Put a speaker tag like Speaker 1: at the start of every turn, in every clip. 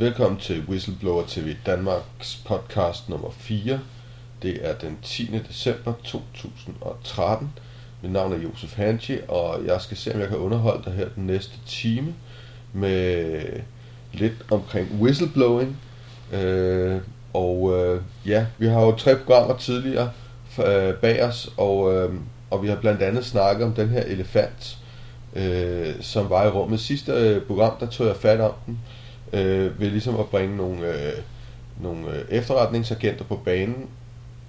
Speaker 1: Velkommen til Whistleblower TV Danmarks podcast nummer 4. Det er den 10. december 2013. Mit navn er Josef Hanchi, og jeg skal se, om jeg kan underholde dig her den næste time med lidt omkring whistleblowing. Øh, og øh, ja, vi har jo tre programmer tidligere øh, bag os, og, øh, og vi har blandt andet snakket om den her elefant, øh, som var i rummet. Sidste øh, program, der tog jeg fat om den, øh, øh, ved ligesom at bringe nogle, øh, nogle øh, efterretningsagenter på banen.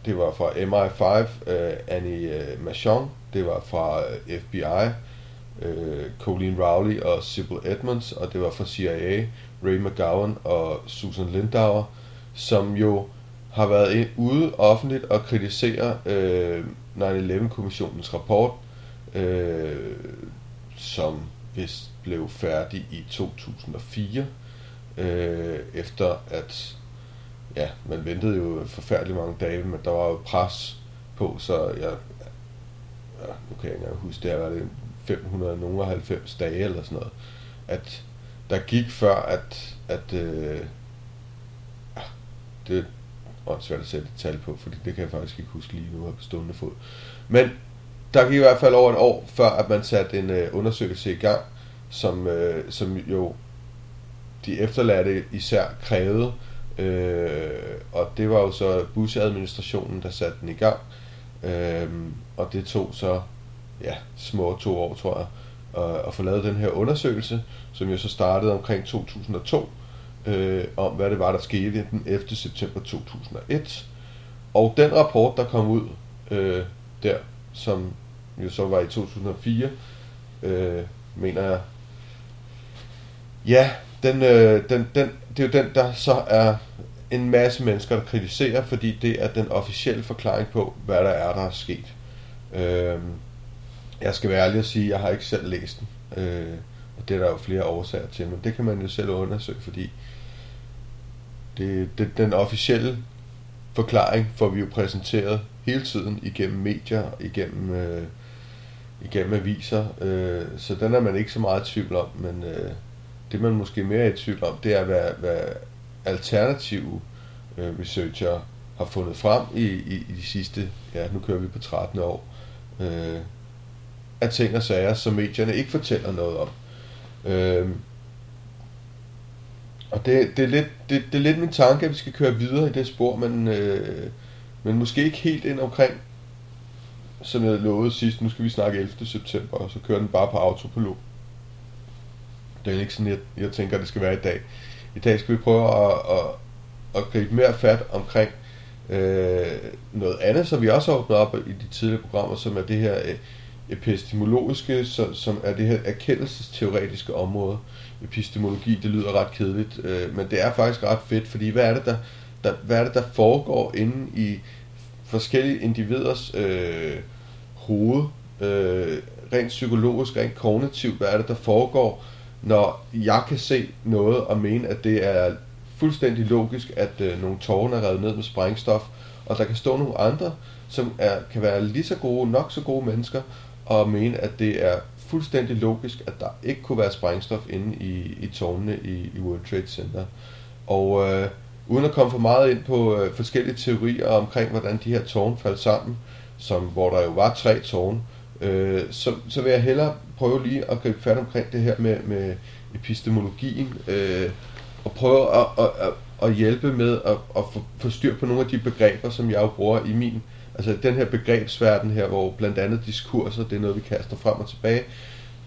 Speaker 1: Det var fra MI5, øh, Annie øh, Machon, det var fra øh, FBI, øh, Colleen Rowley og Sybil Edmonds, og det var fra CIA, Ray McGowan og Susan Lindauer, som jo har været ude offentligt og kritisere øh, 9-11-kommissionens rapport, øh, som vist blev færdig i 2004, øh, efter at ja, man ventede jo forfærdeligt mange dage, men der var jo pres på, så jeg, ja, nu kan jeg ikke huske, det har været 590 dage eller sådan noget, at der gik før, at, at øh, ja, det er svært at sætte et tal på, fordi det kan jeg faktisk ikke huske lige nu på stående fod. Men der gik i hvert fald over et år, før at man satte en øh, undersøgelse i gang, som, øh, som jo de efterladte især krævede, øh, og det var jo så Bush-administrationen, der satte den i gang, øh, og det tog så ja, små to år, tror jeg, at, at få lavet den her undersøgelse, som jo så startede omkring 2002, øh, om hvad det var, der skete den 11. september 2001. Og den rapport, der kom ud øh, der, som jo så var i 2004, øh, mener jeg, ja, den, øh, den, den, det er jo den, der så er en masse mennesker, der kritiserer, fordi det er den officielle forklaring på, hvad der er, der er sket. Øh, jeg skal være ærlig og sige, at jeg har ikke selv læst den. Øh, og det er der jo flere årsager til, men det kan man jo selv undersøge, fordi det, det, den officielle forklaring får vi jo præsenteret hele tiden igennem medier, igennem, øh, igennem aviser, øh, så den er man ikke så meget i tvivl om, men øh, det man måske mere er i tvivl om, det er, hvad, hvad alternative øh, researcher har fundet frem i, i, i de sidste, ja nu kører vi på 13 år, øh, af ting og sager, som medierne ikke fortæller noget om. Øh, og det, det, er lidt, det, det er lidt min tanke, at vi skal køre videre i det spor, men, øh, men måske ikke helt ind omkring, som jeg lovede sidst, nu skal vi snakke 11. september, og så kører den bare på autopilot. Det er ikke sådan, jeg, jeg tænker, det skal være i dag. I dag skal vi prøve at, at, at gribe mere fat omkring øh, noget andet, som vi også har åbnet op i de tidligere programmer, som er det her øh, epistemologiske, som, som er det her erkendelsesteoretiske område. Epistemologi, det lyder ret kedeligt, øh, men det er faktisk ret fedt, fordi hvad er det, der, der, hvad er det, der foregår inde i forskellige individers øh, hoved, øh, rent psykologisk, rent kognitivt, hvad er det, der foregår, når jeg kan se noget og mene, at det er fuldstændig logisk, at øh, nogle tårne er revet ned med sprængstof, og der kan stå nogle andre, som er, kan være lige så gode, nok så gode mennesker, og mene, at det er fuldstændig logisk, at der ikke kunne være sprængstof inde i, i tårnene i, i World Trade Center. Og øh, uden at komme for meget ind på øh, forskellige teorier omkring, hvordan de her tårne faldt sammen, som, hvor der jo var tre tårne, øh, så, så vil jeg hellere prøve lige at gribe fat omkring det her med, med epistemologien, øh, og prøve at, at, at, at hjælpe med at, at få, få styr på nogle af de begreber, som jeg jo bruger i min altså den her begrebsverden her, hvor blandt andet diskurser, det er noget, vi kaster frem og tilbage,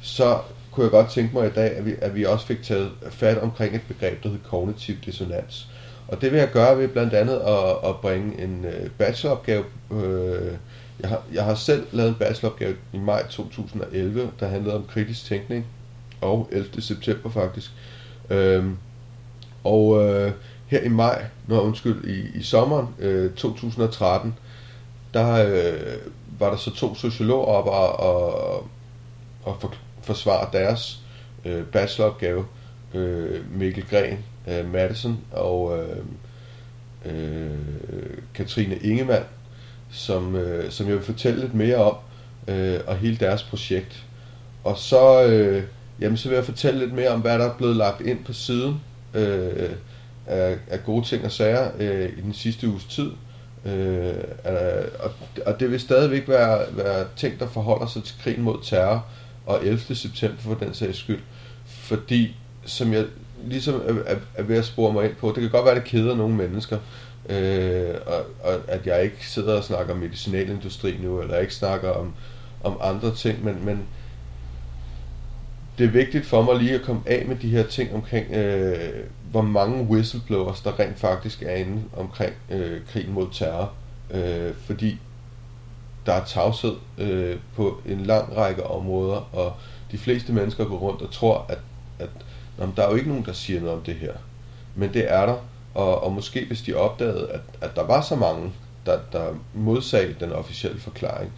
Speaker 1: så kunne jeg godt tænke mig i dag, at vi, at vi også fik taget fat omkring et begreb, der hedder kognitiv dissonans. Og det vil jeg gøre ved blandt andet at, at bringe en øh, bacheloropgave. Øh, jeg, har, jeg har selv lavet en bacheloropgave i maj 2011, der handlede om kritisk tænkning, og 11. september faktisk. Øhm, og øh, her i maj, når undskyld, i, i sommeren øh, 2013, der øh, var der så to sociologer op og, og, og for, forsvare deres øh, bacheloropgave. Øh, Mikkel Gren øh, Madison og øh, øh, Katrine Ingemann, som, øh, som jeg vil fortælle lidt mere om, øh, og hele deres projekt. Og så, øh, jamen, så vil jeg fortælle lidt mere om, hvad der er blevet lagt ind på siden øh, af, af gode ting og sager øh, i den sidste uges tid. Øh, øh og, og det vil stadigvæk være, være ting, der forholder sig til krigen mod terror og 11. september for den sags skyld. Fordi, som jeg ligesom er, er ved at spore mig ind på, det kan godt være, det keder nogle mennesker, øh, og, og at jeg ikke sidder og snakker om medicinalindustri nu, eller ikke snakker om, om andre ting, men, men det er vigtigt for mig lige at komme af med de her ting omkring, øh, hvor mange whistleblowers der rent faktisk er inde omkring øh, krigen mod terror. Øh, fordi der er tavshed øh, på en lang række områder, og de fleste mennesker går rundt og tror, at, at jamen, der er jo ikke nogen, der siger noget om det her. Men det er der, og, og måske hvis de opdagede, at, at der var så mange, der, der modsag den officielle forklaring,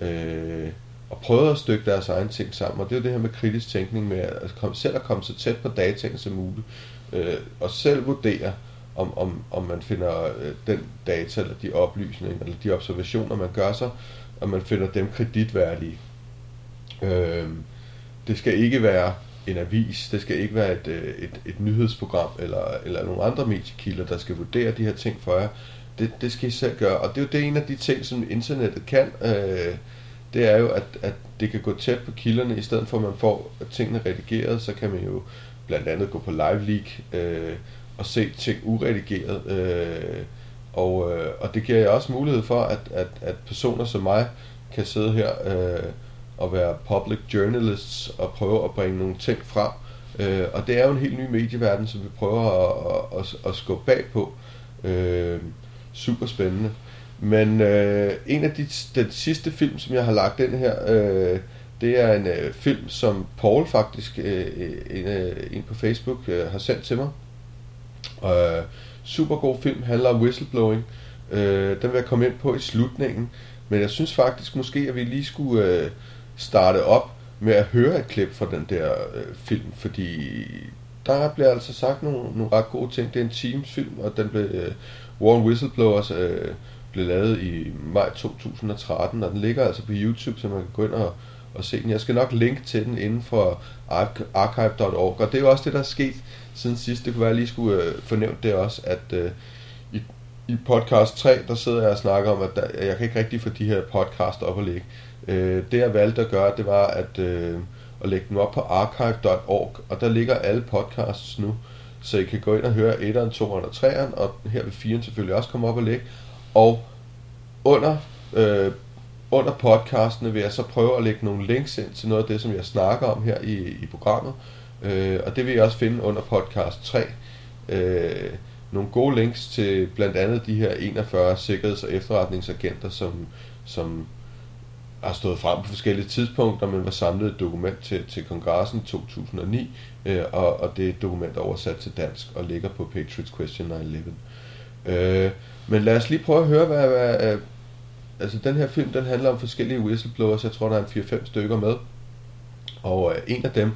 Speaker 1: øh, og prøvede at stykke deres egen ting sammen. Og det er jo det her med kritisk tænkning, med at komme, selv at komme så tæt på dataen som muligt, øh, og selv vurdere, om, om, om man finder øh, den data, eller de oplysninger, eller de observationer, man gør sig, og man finder dem kreditværdige. Øh, det skal ikke være en avis, det skal ikke være et, øh, et, et nyhedsprogram, eller, eller nogle andre mediekilder, der skal vurdere de her ting for jer. Det, det skal I selv gøre, og det er jo det en af de ting, som internettet kan. Øh, det er jo, at, at det kan gå tæt på kilderne, i stedet for at man får tingene redigeret, så kan man jo blandt andet gå på Live Leak øh, og se ting uredigeret. Øh, og, øh, og det giver jeg også mulighed for, at, at, at personer som mig kan sidde her øh, og være public journalists og prøve at bringe nogle ting frem. Øh, og det er jo en helt ny medieverden, som vi prøver at, at, at, at skubbe bag på. Øh, super spændende. Men øh, en af de, den sidste film, som jeg har lagt ind her, øh, det er en øh, film, som Paul faktisk, øh, øh en, øh, en på Facebook, øh, har sendt til mig. Øh, super god film, handler om whistleblowing. Øh, den vil jeg komme ind på i slutningen. Men jeg synes faktisk måske, at vi lige skulle øh, starte op med at høre et klip fra den der øh, film, fordi der bliver altså sagt nogle, nogle ret gode ting. Det er en Teams film, og den blev øh, Warren Whistleblowers øh, blev lavet i maj 2013, og den ligger altså på YouTube, så man kan gå ind og, og se den. Jeg skal nok linke til den inden for archive.org, og det er jo også det, der er sket siden sidst. Det kunne være, at jeg lige skulle øh, fornævne det også, at øh, i, i podcast 3, der sidder jeg og snakker om, at der, jeg kan ikke rigtig få de her podcast op og ligge. Øh, det jeg valgte at gøre, det var at, øh, at lægge dem op på archive.org, og der ligger alle podcasts nu, så I kan gå ind og høre 1'eren, 2'eren og 3'eren, og her vil 4'eren selvfølgelig også komme op og ligge. Og under, øh, under podcastene vil jeg så prøve at lægge nogle links ind til noget af det, som jeg snakker om her i, i programmet. Øh, og det vil jeg også finde under podcast 3. Øh, nogle gode links til blandt andet de her 41 sikkerheds- og efterretningsagenter, som, som har stået frem på forskellige tidspunkter, men var samlet et dokument til, til kongressen i 2009, øh, og, og det er et dokument oversat til dansk og ligger på Patriots Question 9-11. Øh, men lad os lige prøve at høre, hvad, hvad øh, altså den her film, den handler om forskellige whistleblowers, jeg tror, der er en 4-5 stykker med, og øh, en af dem,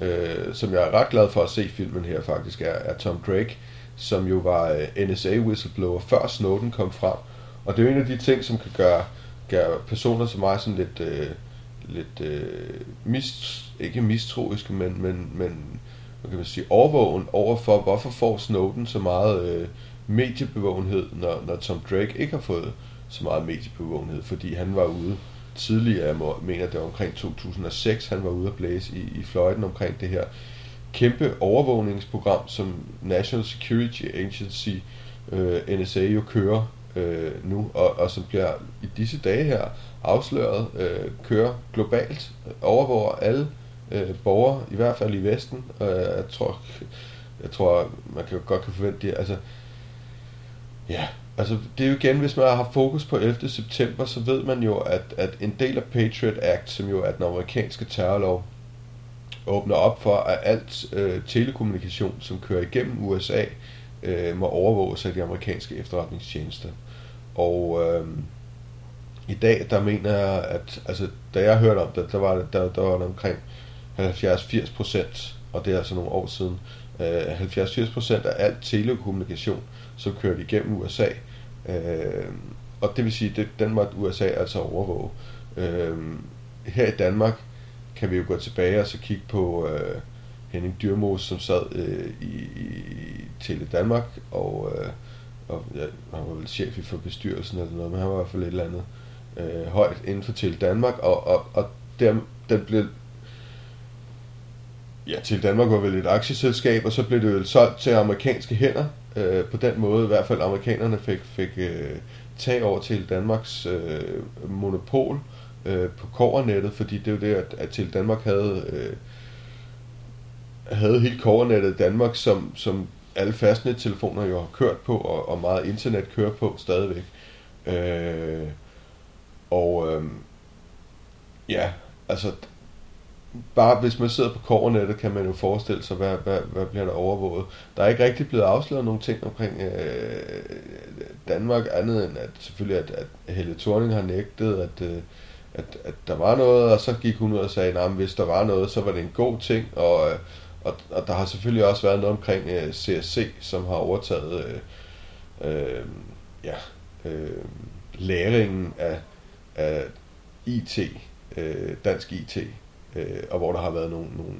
Speaker 1: øh, som jeg er ret glad for at se filmen her faktisk, er, er Tom Drake, som jo var øh, NSA whistleblower, før Snowden kom frem, og det er jo en af de ting, som kan gøre, gør personer som mig sådan lidt, øh, lidt øh, mist, ikke mistroiske, men, men, men hvad kan man sige, overvågen over for, hvorfor får Snowden så meget øh, mediebevågenhed, når, når Tom Drake ikke har fået så meget mediebevågenhed, fordi han var ude tidligere, jeg mener det var omkring 2006, han var ude at blæse i, i fløjten omkring det her kæmpe overvågningsprogram, som National Security Agency, øh, NSA, jo kører øh, nu, og, og som bliver i disse dage her afsløret, øh, kører globalt, overvåger alle øh, borgere, i hvert fald i Vesten, Øh, jeg tror, jeg tror man kan godt kan forvente det, altså Ja, altså det er jo igen, hvis man har fokus på 11. september, så ved man jo, at, at en del af Patriot Act, som jo er den amerikanske terrorlov, åbner op for, at alt øh, telekommunikation, som kører igennem USA, øh, må overvåges af de amerikanske efterretningstjenester. Og øh, i dag, der mener jeg, at altså, da jeg hørte om det, der var, der, der var det omkring 70-80 procent, og det er altså nogle år siden, øh, 70-80 procent af alt telekommunikation, som kørte igennem USA. Øh, og det vil sige, at den måtte USA altså overvåge. Øh, her i Danmark kan vi jo gå tilbage og så kigge på, øh, Henning Dyrmos, som sad øh, i, i Tele Danmark, og, øh, og ja, han var vel chef for bestyrelsen eller noget, men han var i hvert fald et eller andet øh, højt inden for Tele Danmark, og, og, og der, den blev ja, til Danmark var vel et aktieselskab, og så blev det jo solgt til amerikanske hænder. Øh, på den måde, i hvert fald amerikanerne fik, fik øh, tag over til Danmarks øh, monopol øh, på kovernettet, fordi det er jo det, at, at til Danmark havde, øh, havde helt kovernettet i Danmark, som, som alle fastnettelefoner jo har kørt på, og, og meget internet kører på stadigvæk. Øh, og øh, ja, altså bare hvis man sidder på kovernettet, kan man jo forestille sig, hvad, hvad, hvad bliver der overvåget. Der er ikke rigtig blevet afsløret nogle ting omkring øh, Danmark, andet end at selvfølgelig, at, at Helle Thorning har nægtet, at, øh, at, at der var noget, og så gik hun ud og sagde, at hvis der var noget, så var det en god ting, og, øh, og, og der har selvfølgelig også været noget omkring øh, CSC, som har overtaget øh, øh, ja, øh, læringen af, af IT, øh, dansk IT, øh, og hvor der har været nogle, nogle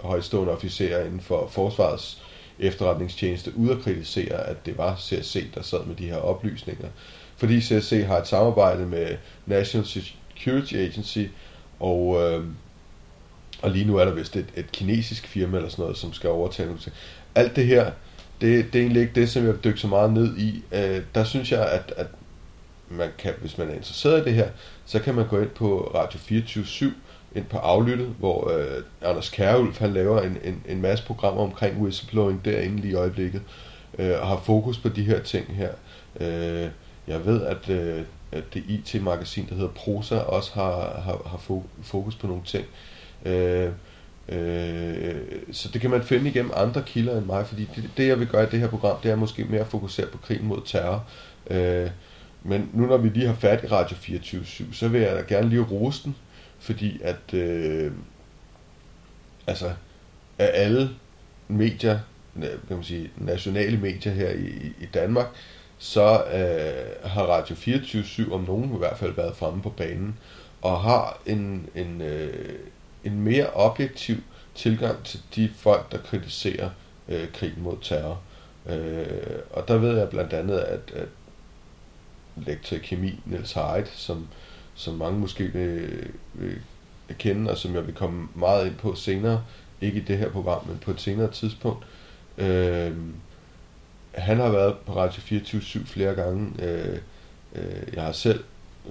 Speaker 1: højstående officerer inden for forsvarets efterretningstjeneste ud at kritisere, at det var CSC, der sad med de her oplysninger. Fordi CSC har et samarbejde med National Security Agency, og, øh, og lige nu er der vist et, et kinesisk firma eller sådan noget, som skal overtage nogle ting. Alt det her, det, det er egentlig ikke det, som jeg vil så meget ned i. Øh, der synes jeg, at, at man kan, hvis man er interesseret i det her, så kan man gå ind på Radio 24 ind på aflyttet, hvor øh, Anders Kærulf han laver en, en, en masse programmer omkring whistleblowing derinde lige i øjeblikket, øh, og har fokus på de her ting her. Øh, jeg ved, at, øh, at det IT-magasin, der hedder Prosa, også har, har, har fokus på nogle ting. Øh, Øh, øh, så det kan man finde igennem andre kilder end mig, fordi det, det jeg vil gøre i det her program, det er måske mere at fokusere på krigen mod terror. Øh, men nu når vi lige har fat i Radio 24-7, så vil jeg da gerne lige rose den, fordi at øh, altså af alle medier, kan man sige, nationale medier her i, i Danmark, så øh, har Radio 24-7 om nogen i hvert fald været fremme på banen, og har en, en, øh, en mere objektiv tilgang til de folk, der kritiserer øh, krigen mod terror. Øh, og der ved jeg blandt andet, at, at lektor i kemi, Niels Heidt, som, som mange måske vil, vil kende, og som jeg vil komme meget ind på senere, ikke i det her program, men på et senere tidspunkt. Øh, han har været på Radio 24-7 flere gange. Øh, øh, jeg har selv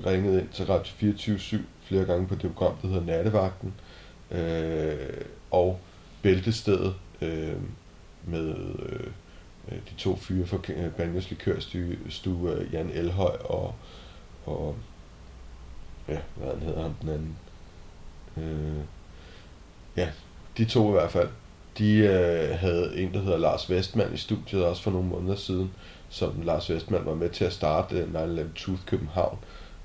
Speaker 1: ringet ind til Radio 24-7 flere gange på det program, der hedder Nattevagten. Øh, øh, og Bæltestedet øh, med øh, de to fyre fra øh, Banjos Likørstue, øh, Jan Elhøj og, og ja, hvad han hedder ham den anden? Øh, ja, de to i hvert fald. De øh, havde en, der hedder Lars Vestmand i studiet også for nogle måneder siden, som Lars Vestmand var med til at starte øh, 9-11 Tooth København,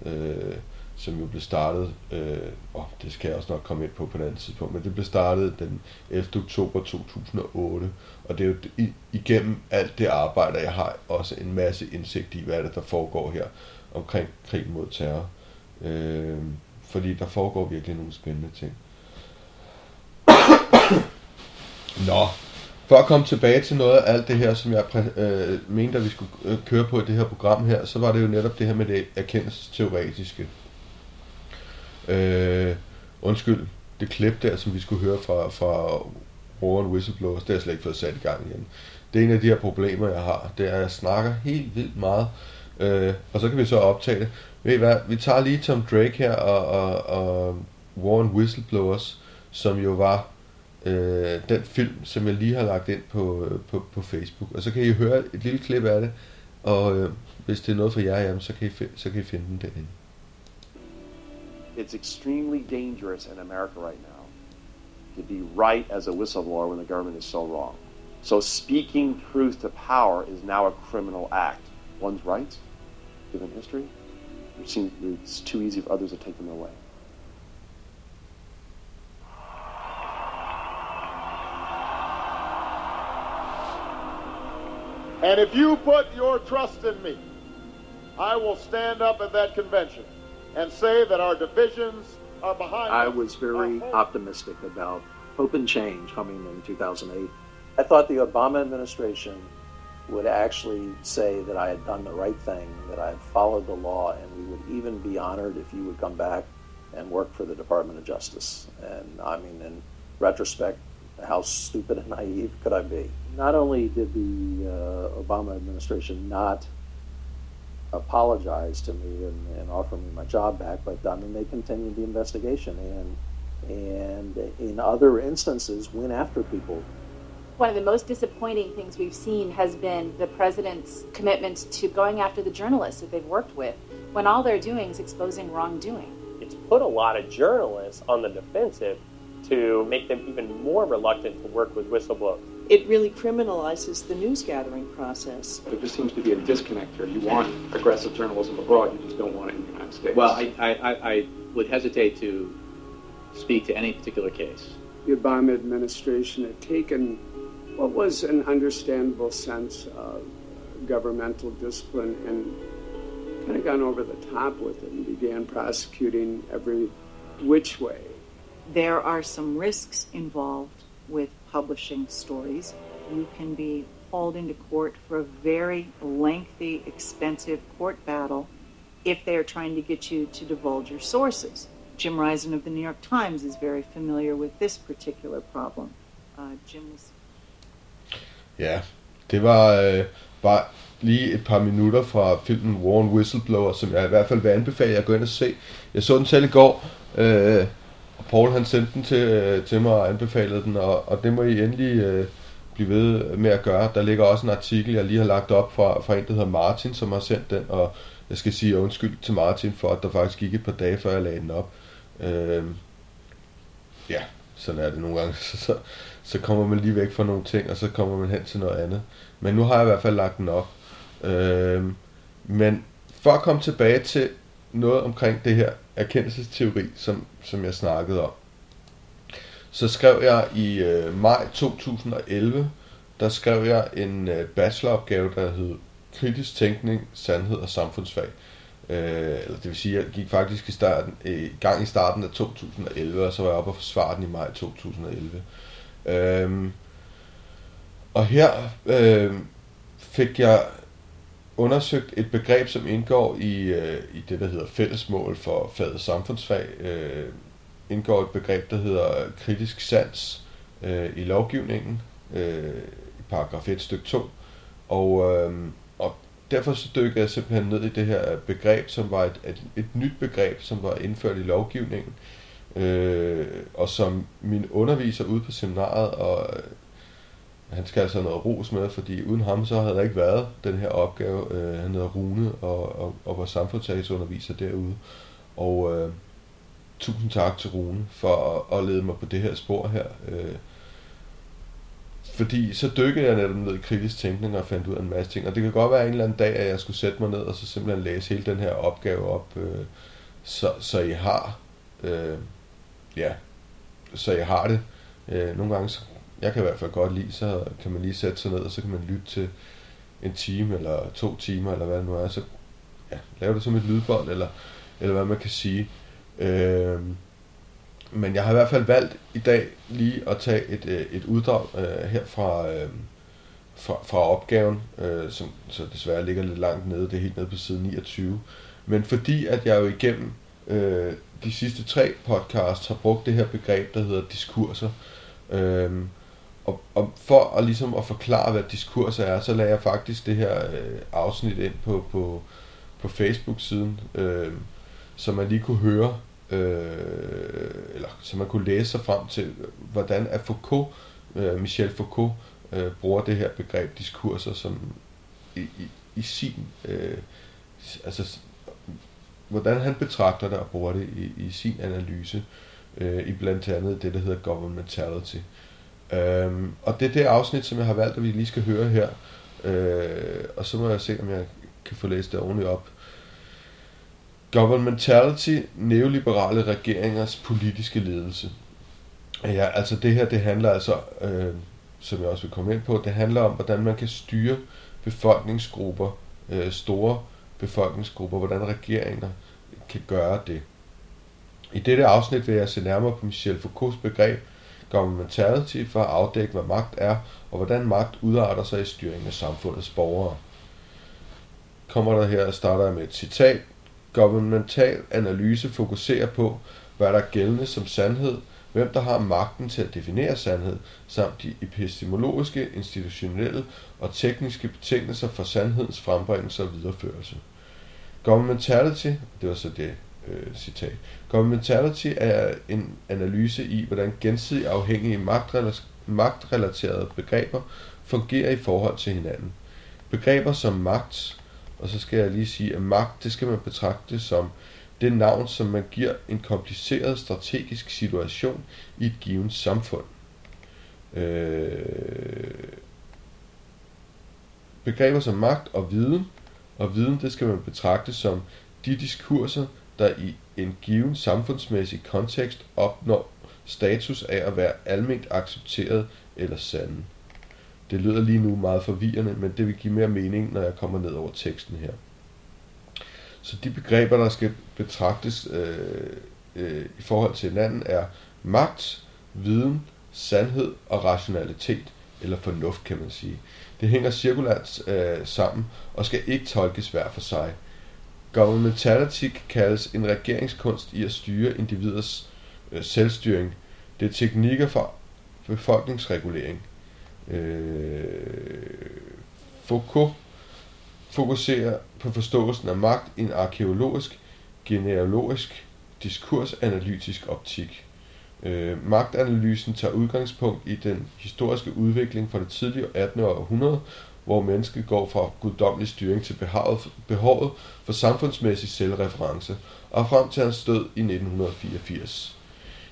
Speaker 1: øh, som jo blev startet, øh, oh, det skal jeg også nok komme ind på på et andet tidspunkt, men det blev startet den 11. oktober 2008, og det er jo igennem alt det arbejde, jeg har også en masse indsigt i, hvad er det, der foregår her omkring krigen mod terror. Øh, fordi der foregår virkelig nogle spændende ting. Nå, for at komme tilbage til noget af alt det her, som jeg øh, mente, at vi skulle øh, køre på i det her program her, så var det jo netop det her med det erkendelsesteoretiske. Øh, undskyld, det klip der, som vi skulle høre fra, fra Warren Whistleblowers, det har jeg slet ikke fået sat i gang igen. Det er en af de her problemer, jeg har. Det er, at jeg snakker helt vildt meget, øh, og så kan vi så optage det. Ved I hvad, vi tager lige Tom Drake her og, og, og Warren Whistleblowers, som jo var øh, den film, som jeg lige har lagt ind på, øh, på, på Facebook. Og så kan I høre et lille klip af det, og øh, hvis det er noget for jer, jamen, så, kan I, så kan I finde den derinde.
Speaker 2: It's extremely dangerous in America right now to be right as a whistleblower when the government is so wrong. So speaking truth to power is now a criminal act. One's rights, given history, it's too easy for others to take them away.
Speaker 3: And if you put your trust in me, I will stand up at that convention and say that our divisions are behind
Speaker 4: I was very optimistic about hope and change coming in 2008.
Speaker 2: I thought the Obama administration would actually say that I had done the right thing, that I had followed the law, and we would even be honored if you would come back and work for the Department of Justice. And I mean, in retrospect, how stupid and naive could I be? Not only did the uh, Obama administration not apologize to me and, and, offer me my job back, but I mean, they continued the investigation and and in other instances went after people
Speaker 5: one of the most disappointing things we've seen has been the president's commitment to going after the journalists that they've worked with when all they're doing is exposing wrongdoing.
Speaker 6: It's put a lot of journalists on the defensive to make them even more reluctant to work with whistleblowers.
Speaker 7: It really criminalizes the news gathering process.
Speaker 8: There just seems to be a disconnect here. You want aggressive journalism abroad, you just don't want it in the United States.
Speaker 9: Well, I, I, I would hesitate to speak to any particular case.
Speaker 10: The Obama administration had taken what was an understandable sense of governmental discipline and kind of gone over the top with it and began prosecuting every which way.
Speaker 7: There are some risks involved with publishing stories. You can be hauled into court for a very lengthy, expensive court battle if they are trying to get you to divulge your sources. Jim Risen of the New York Times is very familiar with this particular problem. Uh, Jim was
Speaker 1: Ja, det var øh, bare lige et par minutter fra filmen Warren Whistleblower, som jeg i hvert fald vil anbefale at gå ind og se. Jeg så den selv i går, øh, Paul han sendte den til, øh, til mig og anbefalede den, og, og det må I endelig øh, blive ved med at gøre. Der ligger også en artikel, jeg lige har lagt op fra, fra en, der hedder Martin, som har sendt den, og jeg skal sige undskyld til Martin for, at der faktisk gik et par dage, før jeg lagde den op. Øh, ja, sådan er det nogle gange. Så, så, så kommer man lige væk fra nogle ting, og så kommer man hen til noget andet. Men nu har jeg i hvert fald lagt den op. Øh, men for at komme tilbage til noget omkring det her erkendelsesteori, som, som jeg snakkede om, så skrev jeg i øh, maj 2011, der skrev jeg en øh, bacheloropgave, der hed Kritisk Tænkning, Sandhed og Samfundsfag. Øh, eller det vil sige, jeg gik faktisk i, starten, øh, i gang i starten af 2011, og så var jeg oppe og forsvare den i maj 2011. Øh, og her øh, fik jeg undersøgt et begreb, som indgår i, øh, i det, der hedder fællesmål for faget samfundsfag. Øh, indgår et begreb, der hedder kritisk sans øh, i lovgivningen, øh, i paragraf 1 stykke 2. Og, øh, og derfor så dykkede jeg simpelthen ned i det her begreb, som var et, et, et nyt begreb, som var indført i lovgivningen, øh, og som min underviser ude på seminaret, og han skal altså noget ros med, fordi uden ham så havde der ikke været den her opgave. Øh, han hedder Rune og, og, og var samfundsfagsunderviser derude. Og øh, tusind tak til Rune for at, at lede mig på det her spor her. Øh, fordi så dykkede jeg netop ned i kritisk tænkning og fandt ud af en masse ting. Og det kan godt være en eller anden dag, at jeg skulle sætte mig ned og så simpelthen læse hele den her opgave op, øh, så, så I har øh, ja, så jeg har det. Øh, nogle gange, så, jeg kan i hvert fald godt lide, så kan man lige sætte sig ned, og så kan man lytte til en time, eller to timer, eller hvad det nu er, så ja, lave det som et lydbånd, eller, eller hvad man kan sige. Øh, men jeg har i hvert fald valgt i dag lige at tage et, øh, et uddrag øh, her fra, øh, fra, fra opgaven, øh, som så desværre ligger lidt langt nede, det er helt nede på side 29. Men fordi at jeg jo igennem øh, de sidste tre podcasts har brugt det her begreb, der hedder diskurser. øh, og, og for at, ligesom at forklare, hvad diskurser er, så lagde jeg faktisk det her øh, afsnit ind på, på, på Facebook-siden, øh, så man lige kunne høre, øh, eller så man kunne læse sig frem til, hvordan er Foucault, øh, Michel Foucault, øh, bruger det her begreb diskurser som i, i, i sin, øh, altså hvordan han betragter det og bruger det i, i sin analyse, øh, i blandt andet det, der hedder governmentality. Øhm, og det er det afsnit, som jeg har valgt, at vi lige skal høre her. Øh, og så må jeg se, om jeg kan få læst det ordentligt op. Governmentality, neoliberale regeringers politiske ledelse. Ja, altså det her, det handler altså, øh, som jeg også vil komme ind på, det handler om, hvordan man kan styre befolkningsgrupper, øh, store befolkningsgrupper, hvordan regeringer kan gøre det. I dette afsnit vil jeg se nærmere på Michel Foucaults begreb governmentality for at afdække, hvad magt er, og hvordan magt udarter sig i styringen af samfundets borgere. Kommer der her, starter jeg med et citat. Governmental analyse fokuserer på, hvad der er gældende som sandhed, hvem der har magten til at definere sandhed, samt de epistemologiske, institutionelle og tekniske betingelser for sandhedens frembringelse og videreførelse. Governmentality, det var så det øh, citat, governmentality er en analyse i, hvordan gensidig afhængige magtrelaterede begreber fungerer i forhold til hinanden. Begreber som magt, og så skal jeg lige sige, at magt, det skal man betragte som det navn, som man giver en kompliceret strategisk situation i et givet samfund. Øh, begreber som magt og viden, og viden det skal man betragte som de diskurser, der i en given samfundsmæssig kontekst opnår status af at være almindeligt accepteret eller sande. Det lyder lige nu meget forvirrende, men det vil give mere mening, når jeg kommer ned over teksten her. Så de begreber, der skal betragtes øh, øh, i forhold til hinanden, er magt, viden, sandhed og rationalitet, eller fornuft, kan man sige. Det hænger cirkulært øh, sammen og skal ikke tolkes hver for sig. Governmentality kaldes en regeringskunst i at styre individers øh, selvstyring. Det er teknikker for befolkningsregulering. Øh, Foucault fokuserer på forståelsen af magt i en arkeologisk, genealogisk, diskursanalytisk optik. Øh, magtanalysen tager udgangspunkt i den historiske udvikling fra det tidlige 18. århundrede, hvor mennesket går fra guddommelig styring til behovet, behovet for samfundsmæssig selvreference, og frem til hans død i 1984.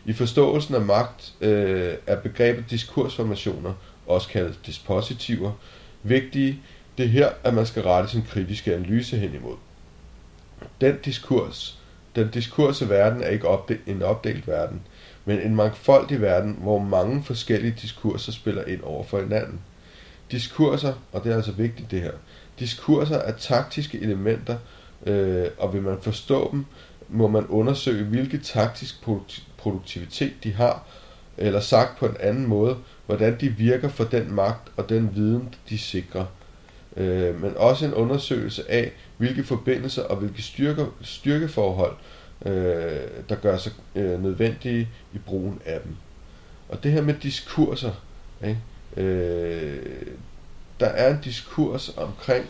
Speaker 1: I forståelsen af magt øh, er begrebet diskursformationer, også kaldet dispositiver, vigtige, det er her, at man skal rette sin kritiske analyse hen imod. Den diskurs, den diskurse verden er ikke opdelt, en opdelt verden, men en mangfoldig verden, hvor mange forskellige diskurser spiller ind over for hinanden. Diskurser, og det er altså vigtigt det her, diskurser er taktiske elementer, øh, og vil man forstå dem, må man undersøge, hvilke taktisk produktivitet de har, eller sagt på en anden måde, hvordan de virker for den magt og den viden, de sikrer øh, men også en undersøgelse af, hvilke forbindelser og hvilke styrker, styrkeforhold, øh, der gør sig øh, nødvendige i brugen af dem. Og det her med diskurser, ikke? Øh, der er en diskurs omkring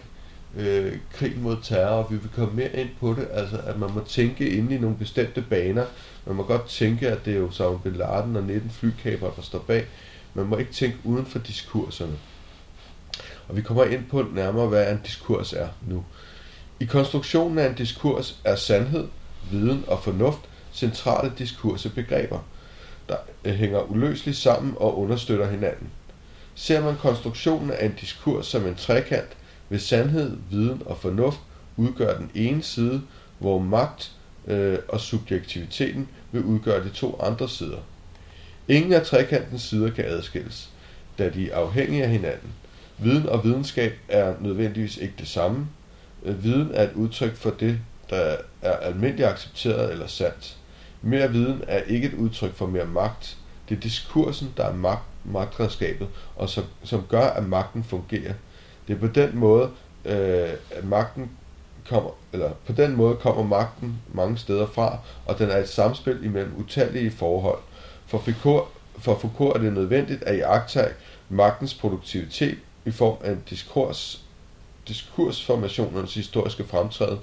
Speaker 1: øh, krig mod terror, og vi vil komme mere ind på det, altså at man må tænke inde i nogle bestemte baner. Man må godt tænke, at det er jo Osama Bin Laden og 19 flykabere, der står bag. Man må ikke tænke uden for diskurserne. Og vi kommer ind på nærmere, hvad en diskurs er nu. I konstruktionen af en diskurs er sandhed, viden og fornuft centrale diskursebegreber, der øh, hænger uløseligt sammen og understøtter hinanden. Ser man konstruktionen af en diskurs som en trekant, hvis sandhed, viden og fornuft udgør den ene side, hvor magt øh, og subjektiviteten vil udgøre de to andre sider. Ingen af trekantens sider kan adskilles, da de er afhængige af hinanden. Viden og videnskab er nødvendigvis ikke det samme. Øh, viden er et udtryk for det, der er almindeligt accepteret eller sandt. Mere viden er ikke et udtryk for mere magt. Det er diskursen, der er magt, magtredskabet, og som, som gør, at magten fungerer. Det er på den måde, øh, at magten kommer, eller på den måde kommer magten mange steder fra, og den er et samspil imellem utallige forhold. For Foucault, for Foucault er det nødvendigt at iagtage magtens produktivitet i form af en diskurs, diskursformationernes historiske fremtræden,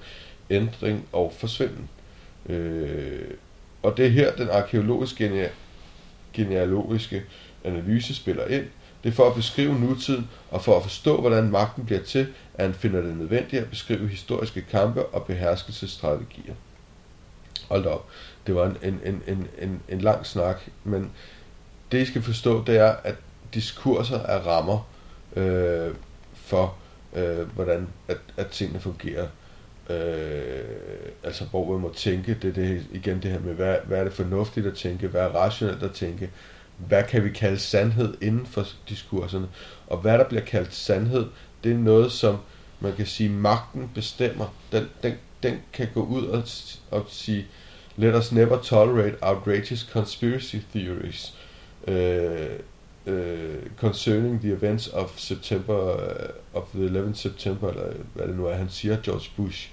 Speaker 1: ændring og forsvinden. Øh, og det er her, den arkeologiske genealogiske analyse spiller ind. Det er for at beskrive nutiden og for at forstå, hvordan magten bliver til, at han finder det nødvendigt at beskrive historiske kampe og beherskelsesstrategier. Hold op, det var en, en, en, en, en, en lang snak, men det I skal forstå, det er, at diskurser er rammer, øh, for, øh, hvordan at, at tingene fungerer. Øh, altså hvor man må tænke, det, det igen det her med, hvad, hvad er det fornuftigt at tænke, hvad er rationelt at tænke, hvad kan vi kalde sandhed inden for diskurserne, og hvad der bliver kaldt sandhed, det er noget, som man kan sige, magten bestemmer. Den, den, den kan gå ud og, og sige, let us never tolerate outrageous conspiracy theories. øh, øh, concerning the events of September, uh, of the 11th September, eller hvad det nu er, han siger, George Bush,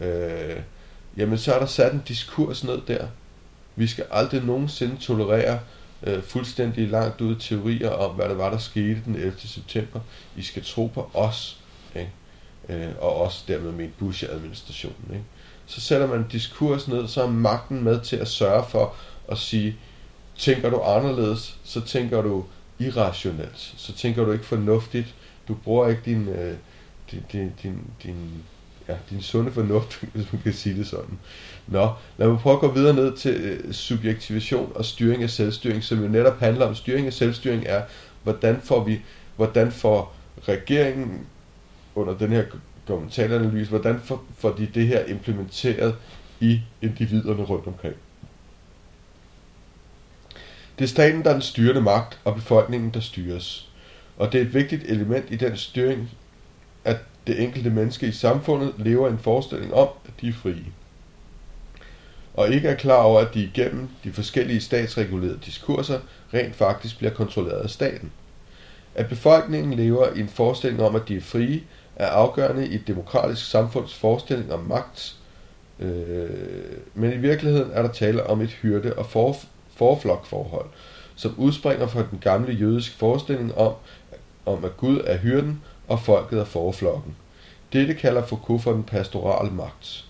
Speaker 1: øh, jamen så er der sat en diskurs ned der. Vi skal aldrig nogensinde tolerere øh, fuldstændig langt ud teorier om, hvad der var, der skete den 11. september. I skal tro på os, ikke? Øh, og også dermed med Bush-administrationen. Ikke? Så sætter man en diskurs ned, så er magten med til at sørge for at sige, tænker du anderledes, så tænker du irrationelt. Så tænker du ikke fornuftigt. Du bruger ikke din, øh, din, din, din, din, ja, din sunde fornuft, hvis man kan sige det sådan. Nå, lad mig prøve at gå videre ned til øh, subjektivation og styring af selvstyring, som jo netop handler om styring af selvstyring, er, hvordan får vi, hvordan får regeringen under den her kommentaranalyse, hvordan får, får de det her implementeret i individerne rundt omkring. Det er staten, der er den styrende magt, og befolkningen, der styres. Og det er et vigtigt element i den styring, at det enkelte menneske i samfundet lever en forestilling om, at de er frie. Og ikke er klar over, at de igennem de forskellige statsregulerede diskurser rent faktisk bliver kontrolleret af staten. At befolkningen lever i en forestilling om, at de er frie, er afgørende i et demokratisk samfunds forestilling om magt, øh, men i virkeligheden er der tale om et hyrde- og for, forflokforhold, som udspringer fra den gamle jødiske forestilling om, om at Gud er hyrden, og folket er forflokken. Dette kalder Foucault for den pastorale magt.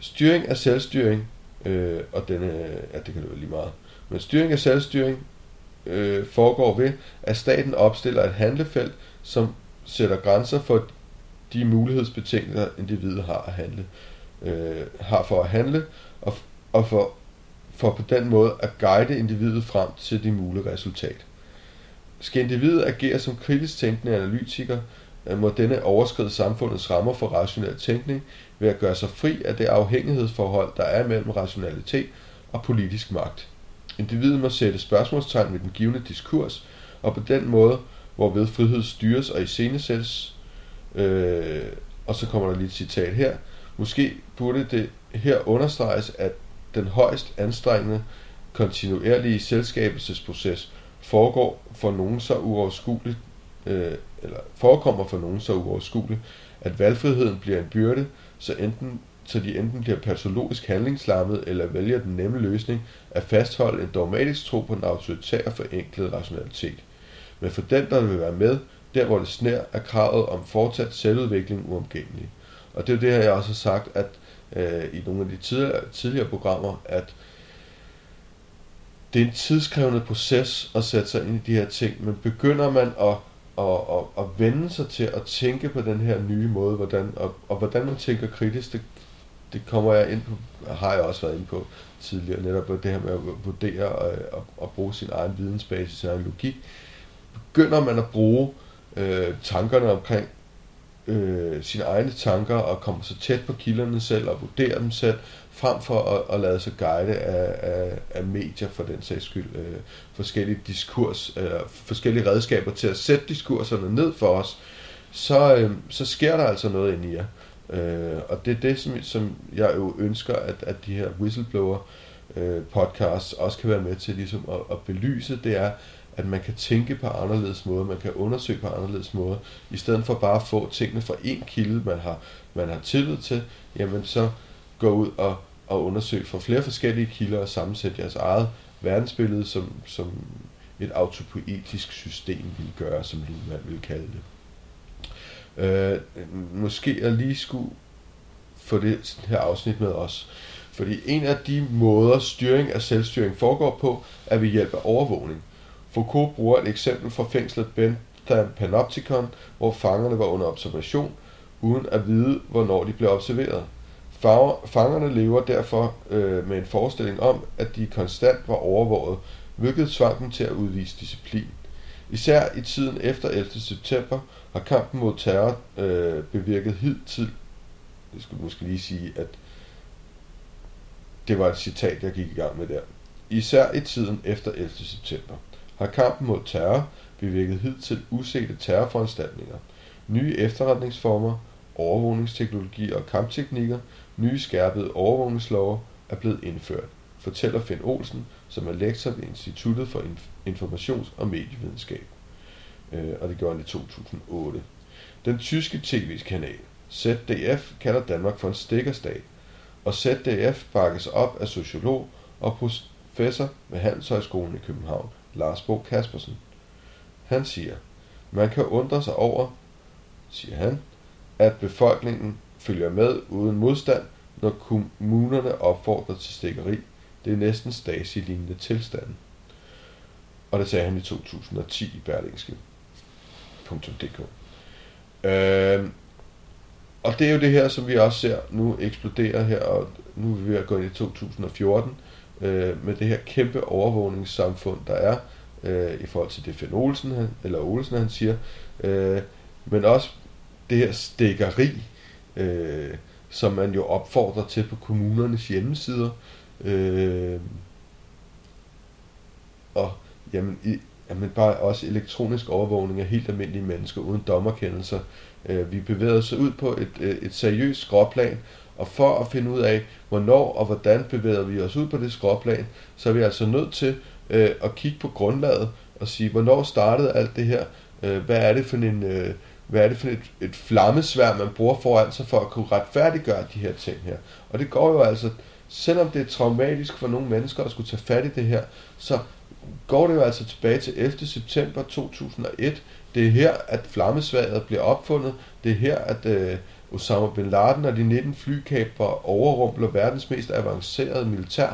Speaker 1: Styring af selvstyring, øh, og denne, ja, det kan det lige meget, men styring af selvstyring øh, foregår ved, at staten opstiller et handlefelt, som sætter grænser for de mulighedsbetingelser, individet har at handle, øh, har for at handle, og, og for, for på den måde at guide individet frem til det mulige resultat. Skal individet agere som kritisk tænkende analytiker, øh, må denne overskride samfundets rammer for rationel tænkning ved at gøre sig fri af det afhængighedsforhold, der er mellem rationalitet og politisk magt. Individet må sætte spørgsmålstegn ved den givende diskurs, og på den måde, hvorved frihed styres og iscenesættes, øh, og så kommer der lige et citat her, måske burde det her understreges, at den højst anstrengende kontinuerlige selskabelsesproces foregår for nogen så uoverskueligt, øh, eller forekommer for nogen så uoverskueligt, at valgfriheden bliver en byrde, så, enten, så de enten bliver patologisk handlingslammet, eller vælger den nemme løsning at fastholde en dogmatisk tro på den autoritære forenklede rationalitet. Men for den, der vil være med, der hvor det snær, er kravet om fortsat selvudvikling uomgængelig. Og det er det jeg også har sagt, at øh, i nogle af de tidligere, tidligere programmer, at det er en tidskrævende proces at sætte sig ind i de her ting, men begynder man at, at, at, at vende sig til at tænke på den her nye måde, hvordan, og, og hvordan man tænker kritisk, det, det kommer jeg ind på, har jeg også været inde på tidligere, netop det her med at vurdere og, og, og bruge sin egen vidensbase, sin egen logik. Begynder man at bruge øh, tankerne omkring øh, sine egne tanker og komme så tæt på kilderne selv og vurdere dem selv, frem for at, at lade sig guide af, af, af medier for den sags skyld. Øh, forskellige diskurs, øh, forskellige redskaber til at sætte diskurserne ned for os, så, øh, så sker der altså noget ind i jer. Øh, og det er det, som, som jeg jo ønsker, at, at de her whistleblower øh, podcasts også kan være med til ligesom at, at belyse, det er, at man kan tænke på anderledes måde, man kan undersøge på anderledes måde, i stedet for bare at få tingene fra en kilde, man har, man har tillid til, jamen så gå ud og, og undersøge fra flere forskellige kilder og sammensætte jeres eget verdensbillede, som, som et autopoetisk system vil gøre, som man vil kalde det. Øh, måske jeg lige skulle få det her afsnit med os. Fordi en af de måder, styring af selvstyring foregår på, er ved hjælp af overvågning. Foucault bruger et eksempel fra fængslet Bentham Panopticon, hvor fangerne var under observation, uden at vide, hvornår de blev observeret. Fangerne lever derfor øh, med en forestilling om, at de konstant var overvåget, hvilket tvang dem til at udvise disciplin. Især i tiden efter 11. september har kampen mod terror øh, bevirket hidtil, jeg skulle måske lige sige, at det var et citat, jeg gik i gang med der. Især i tiden efter 11. september har kampen mod terror bevirket hidtil usete terrorforanstaltninger, nye efterretningsformer, overvågningsteknologi og kampteknikker, nye skærpede overvågningslove er blevet indført, fortæller Finn Olsen, som er lektor ved Instituttet for Informations- og Medievidenskab. Øh, og det gjorde han i 2008. Den tyske tv-kanal ZDF kalder Danmark for en stikkerstat, og ZDF bakkes op af sociolog og professor ved Handelshøjskolen i København, Lars Bo Kaspersen. Han siger, man kan undre sig over, siger han, at befolkningen følger med uden modstand, når kommunerne opfordrer til stikkeri. Det er næsten Stasi-lignende tilstand. Og det sagde han i 2010 i Berlingske.dk. Øh, og det er jo det her, som vi også ser nu eksplodere her, og nu er vi ved at gå ind i 2014, øh, med det her kæmpe overvågningssamfund, der er, øh, i forhold til det Finn Olsen, han, eller Olsen, han siger, øh, men også det her stikkeri, øh, som man jo opfordrer til på kommunernes hjemmesider. Øh, og jamen, i, jamen bare også elektronisk overvågning af helt almindelige mennesker uden dommerkendelser. Øh, vi bevæger os ud på et, øh, et seriøst skråplan, og for at finde ud af, hvornår og hvordan bevæger vi os ud på det skråplan, så er vi altså nødt til øh, at kigge på grundlaget og sige, hvornår startede alt det her? Øh, hvad er det for en... Øh, hvad er det for et, et flammesvær, man bruger foran sig for at kunne retfærdiggøre de her ting her. Og det går jo altså, selvom det er traumatisk for nogle mennesker at skulle tage fat i det her, så går det jo altså tilbage til 11. september 2001. Det er her, at flammesværet bliver opfundet. Det er her, at øh, Osama Bin Laden og de 19 flykæber overrumpler verdens mest avancerede militær.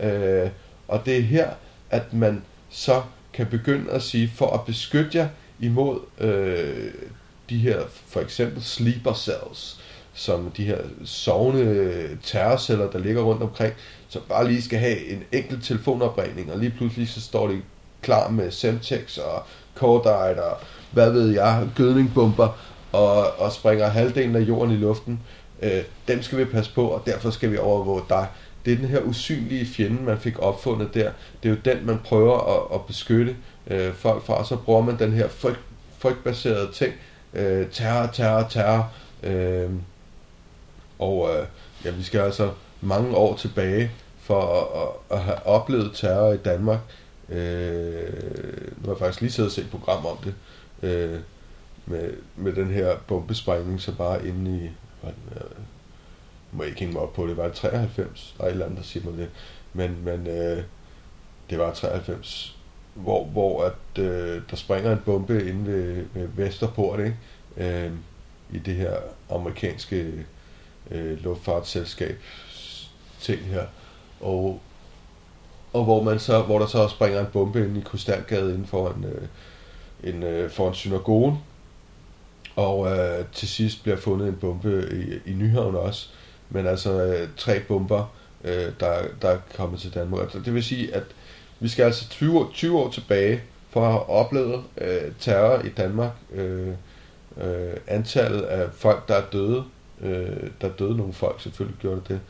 Speaker 1: Øh, og det er her, at man så kan begynde at sige, for at beskytte jer imod øh, de her for eksempel sleeper cells, som de her sovende terrorceller, der ligger rundt omkring, som bare lige skal have en enkelt telefonopringning, og lige pludselig så står de klar med Semtex og Cordite og hvad ved jeg, gødningbomber, og, og springer halvdelen af jorden i luften. Øh, dem skal vi passe på, og derfor skal vi overvåge dig. Det er den her usynlige fjende, man fik opfundet der. Det er jo den, man prøver at, at beskytte øh, folk fra, og så bruger man den her frygt, frygtbaserede ting, øh, terror, terror, terror. Øh, og øh, ja, vi skal altså mange år tilbage for at, at, at have oplevet terror i Danmark. Øh, nu har jeg faktisk lige siddet og set et program om det. Øh, med, med den her bombesprængning, så bare inde i... Hvad, øh, må jeg ikke hænge mig op på det, var 93? Der er et eller andet, der siger mig det. Men, men øh, det var 93, hvor, hvor at, øh, der springer en bombe inde ved, ved Vesterport, ikke? Øh, i det her amerikanske øh, luftfartsselskab ting her. Og, og hvor, man så, hvor der så springer en bombe ind i Krystalgade inden for en, øh, en, øh, foran synagogen. Og øh, til sidst bliver fundet en bombe i, i Nyhavn også. Men altså øh, tre bomber, øh, der, der er kommet til Danmark. Altså, det vil sige, at vi skal altså 20 år, 20 år tilbage for at have oplevet øh, terror i Danmark. Øh, øh, antallet af folk, der er døde, øh, der døde nogle folk, selvfølgelig gjorde det det.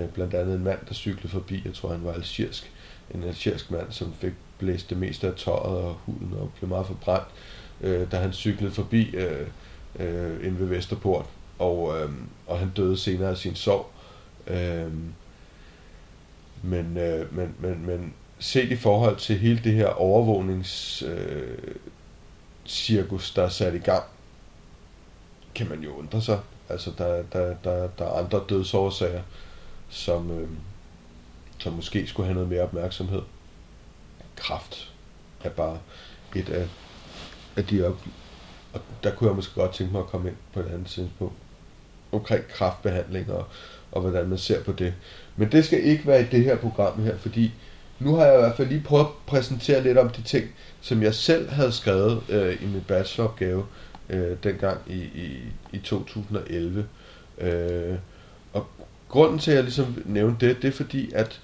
Speaker 1: Øh, blandt andet en mand, der cyklede forbi, jeg tror han var algerisk, en algerisk mand, som fik blæst det meste af tøjet og huden og blev meget forbrændt, øh, da han cyklede forbi øh, øh, inde ved Vesterport, og, øh, og han døde senere af sin sorg. Øh, men, øh, men, men, men set i forhold til hele det her overvågningscirkus, øh, cirkus, der er sat i gang, kan man jo undre sig. Altså, der, der, der, der er andre dødsårsager, som, øh, som måske skulle have noget mere opmærksomhed. Kraft er bare et af, af de op... Og der kunne jeg måske godt tænke mig at komme ind på et andet tidspunkt omkring kraftbehandling og, og hvordan man ser på det. Men det skal ikke være i det her program her, fordi nu har jeg i hvert fald lige prøvet at præsentere lidt om de ting, som jeg selv havde skrevet øh, i min bacheloropgave øh, dengang i, i, i 2011. Øh, og grunden til, at jeg ligesom nævnte det, det er fordi, at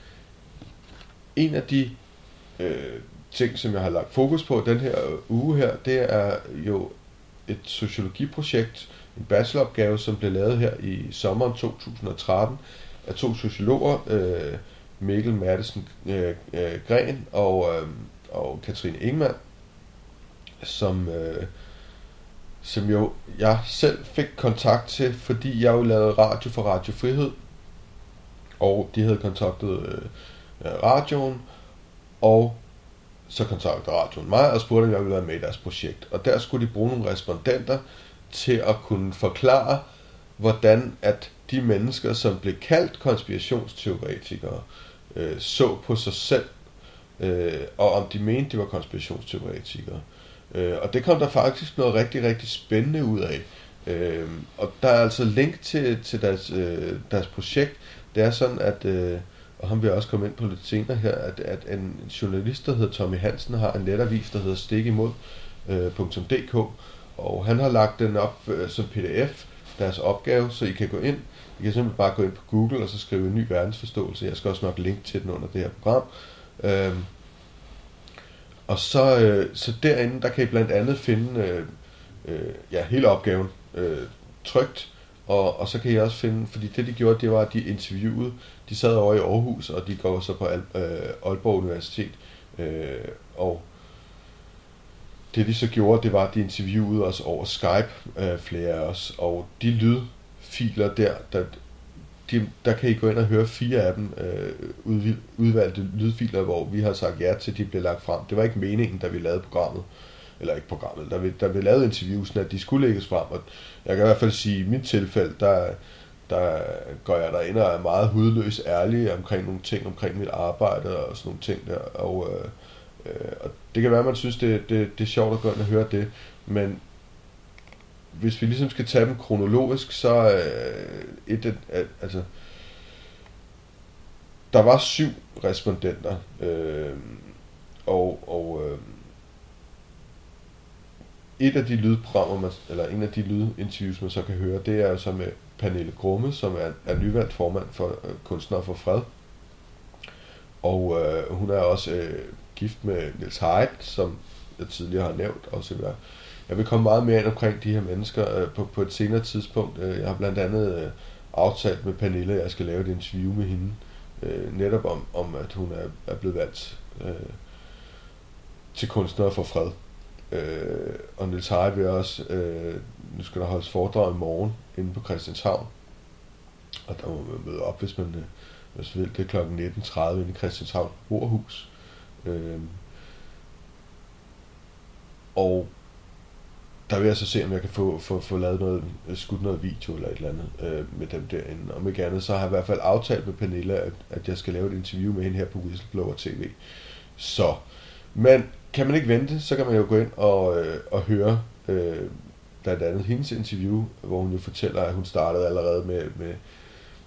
Speaker 1: en af de øh, ting, som jeg har lagt fokus på den her uge her, det er jo et sociologiprojekt, en bacheloropgave, som blev lavet her i sommeren 2013 af to sociologer, øh, Mikkel Madsen øh, øh, Gren og, øh, og Katrine Ingemann, som, øh, som jo jeg selv fik kontakt til, fordi jeg jo lavede radio for Radio Frihed, og de havde kontaktet øh, øh radioen, og så kontaktede radioen mig og spurgte, om jeg ville være med i deres projekt. Og der skulle de bruge nogle respondenter til at kunne forklare, hvordan at de mennesker, som blev kaldt konspirationsteoretikere, øh, så på sig selv, øh, og om de mente, de var konspirationsteoretikere. Øh, og det kom der faktisk noget rigtig, rigtig spændende ud af. Øh, og der er altså link til, til deres, øh, deres projekt. Det er sådan, at, øh, og ham vil også komme ind på lidt senere her, at, at en journalist, der hedder Tommy Hansen, har en netavis, der hedder stikimod.dk, øh, og han har lagt den op øh, som pdf, deres opgave, så I kan gå ind. I kan simpelthen bare gå ind på Google og så skrive en ny verdensforståelse. Jeg skal også nok linke til den under det her program. Øhm, og så, øh, så derinde, der kan I blandt andet finde øh, øh, ja, hele opgaven øh, trygt, og, og så kan I også finde, fordi det de gjorde, det var, at de interviewede, de sad over i Aarhus, og de går så på Al, øh, Aalborg Universitet, øh, og det de så gjorde, det var, at de interviewede os over Skype, øh, flere af os, og de lydfiler der, der de, der kan I gå ind og høre fire af dem, øh, ud, udvalgte lydfiler, hvor vi har sagt ja til, at de blev lagt frem. Det var ikke meningen, da vi lavede programmet, eller ikke programmet, da vi, da vi lavede interviewsen, at de skulle lægges frem. Og jeg kan i hvert fald sige, at i mit tilfælde, der, der går jeg der ind og er meget hudløs ærlig omkring nogle ting, omkring mit arbejde og sådan nogle ting der. Og, øh, øh, og det kan være, at man synes, det, det, det er sjovt at gå ind og høre det, men hvis vi ligesom skal tage dem kronologisk, så øh, et, øh, altså, der var syv respondenter, øh, og, og øh, et af de lydprogrammer, man, eller en af de lydinterviews, man så kan høre, det er altså med Pernille Grumme, som er, er nyvalgt formand for øh, Kunstner for Fred. Og øh, hun er også øh, gift med Niels Heidt, som jeg tidligere har nævnt, og så videre. Jeg vil komme meget mere ind omkring de her mennesker øh, på, på et senere tidspunkt. Øh, jeg har blandt andet øh, aftalt med Pernille, at jeg skal lave et interview med hende, øh, netop om, om at hun er, er blevet valgt øh, til kunstner for fred. Øh, og Niels Heidt vil også, øh, nu skal der holdes foredrag i morgen inde på Christianshavn, og der må man møde op, hvis man øh, hvis hvis vil. Det er kl. 19.30 inde i Christianshavn Borhus. Øh, og der vil jeg så se, om jeg kan få, få, få lavet noget, øh, skudt noget video eller et eller andet øh, med dem derinde. Om ikke andet, så har jeg i hvert fald aftalt med Pernilla, at, at jeg skal lave et interview med hende her på Whistleblower TV. Så, men kan man ikke vente, så kan man jo gå ind og, øh, og høre øh, blandt andet hendes interview, hvor hun jo fortæller, at hun startede allerede med, med,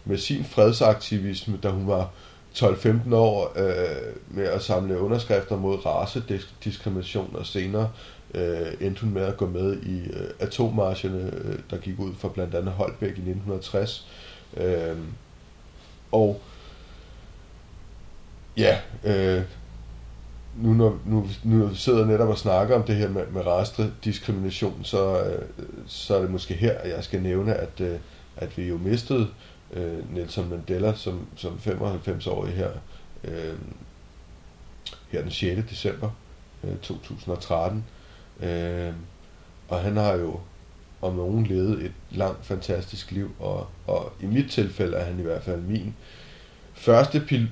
Speaker 1: med sin fredsaktivisme, da hun var 12-15 år øh, med at samle underskrifter mod racediskrimination og senere øh, endte hun med at gå med i øh, atommarscherne, øh, der gik ud for blandt andet Holbæk i 1960. Øh, og ja, øh, nu når, nu, nu når vi sidder netop og snakker om det her med, med racediskrimination, så, øh, så er det måske her, at jeg skal nævne, at, øh, at vi jo mistede øh, Nelson Mandela som, som 95-årig her, øh, her den 6. december øh, 2013. Øh, og han har jo om nogen levet et langt, fantastisk liv, og, og i mit tilfælde er han i hvert fald min første pil-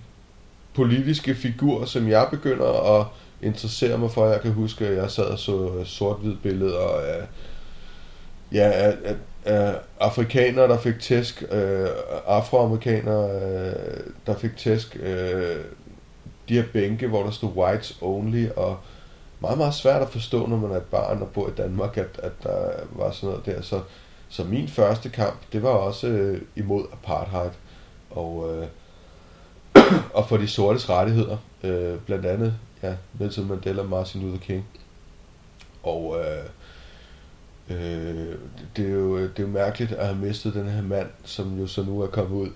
Speaker 1: politiske figur, som jeg begynder at interessere mig for. Jeg kan huske, at jeg sad og så sort-hvid billeder af, ja, af, af, af afrikanere, der fik tæsk, øh, afroamerikanere, øh, der fik tæsk, øh, de her bænke, hvor der stod whites only, og meget, meget svært at forstå, når man er et barn og bor i Danmark, at, at der var sådan noget der. Så, så min første kamp, det var også øh, imod apartheid. Og, øh, og for de sortes rettigheder. Øh, blandt andet, ja, Nelson Mandela og Martin Luther King. Og øh, øh, det, er jo, det er jo mærkeligt at have mistet den her mand, som jo så nu er kommet ud.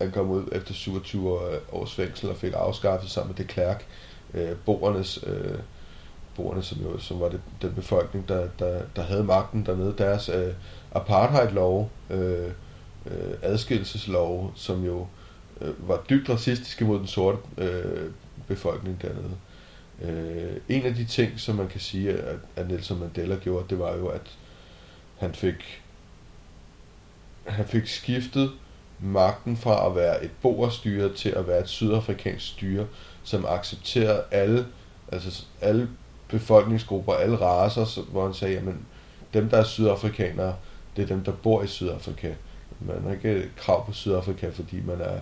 Speaker 1: Han kom ud efter 27 øh, års fængsel og fik afskaffet sammen med de Klerk, øh, borgernes øh, borgerne, som jo som var det, den befolkning, der, der, der havde magten dernede, deres øh, apartheid-lov, øh, øh, adskillelseslov, som jo øh, Øh, var dybt racistiske mod den sorte øh, befolkning dernede. Øh, en af de ting, som man kan sige, at, at Nelson Mandela gjorde, det var jo, at han fik han fik skiftet magten fra at være et boerstyre til at være et sydafrikansk styre, som accepterede alle, altså alle befolkningsgrupper, alle raser, hvor han sagde, jamen dem der er sydafrikanere, det er dem der bor i Sydafrika. Man har ikke krav på Sydafrika, fordi man er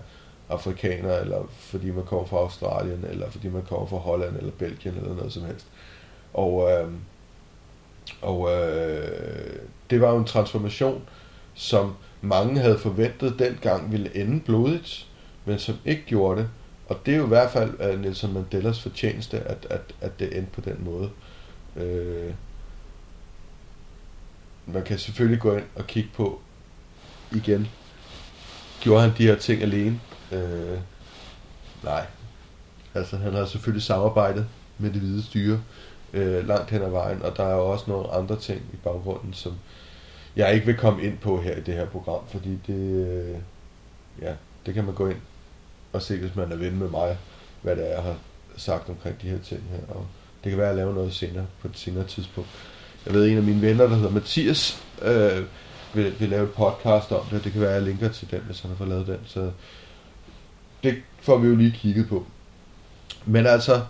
Speaker 1: afrikaner, eller fordi man kommer fra Australien, eller fordi man kommer fra Holland, eller Belgien, eller noget som helst. Og, øh, og øh, det var jo en transformation, som mange havde forventet dengang ville ende blodigt, men som ikke gjorde det. Og det er jo i hvert fald uh, Nelson Mandelas fortjeneste, at, at, at det endte på den måde. Øh, man kan selvfølgelig gå ind og kigge på igen. Gjorde han de her ting alene? Øh, nej. Altså, han har selvfølgelig samarbejdet med det hvide styre øh, langt hen ad vejen, og der er jo også nogle andre ting i baggrunden, som jeg ikke vil komme ind på her i det her program, fordi det, øh, ja, det kan man gå ind og se, hvis man er ven med mig, hvad det er, jeg har sagt omkring de her ting her, og det kan være, at jeg laver noget senere, på et senere tidspunkt. Jeg ved, en af mine venner, der hedder Mathias, øh, vil, vil lave et podcast om det, det kan være, at jeg linker til den, hvis han har fået lavet den, så det får vi jo lige kigget på. Men altså,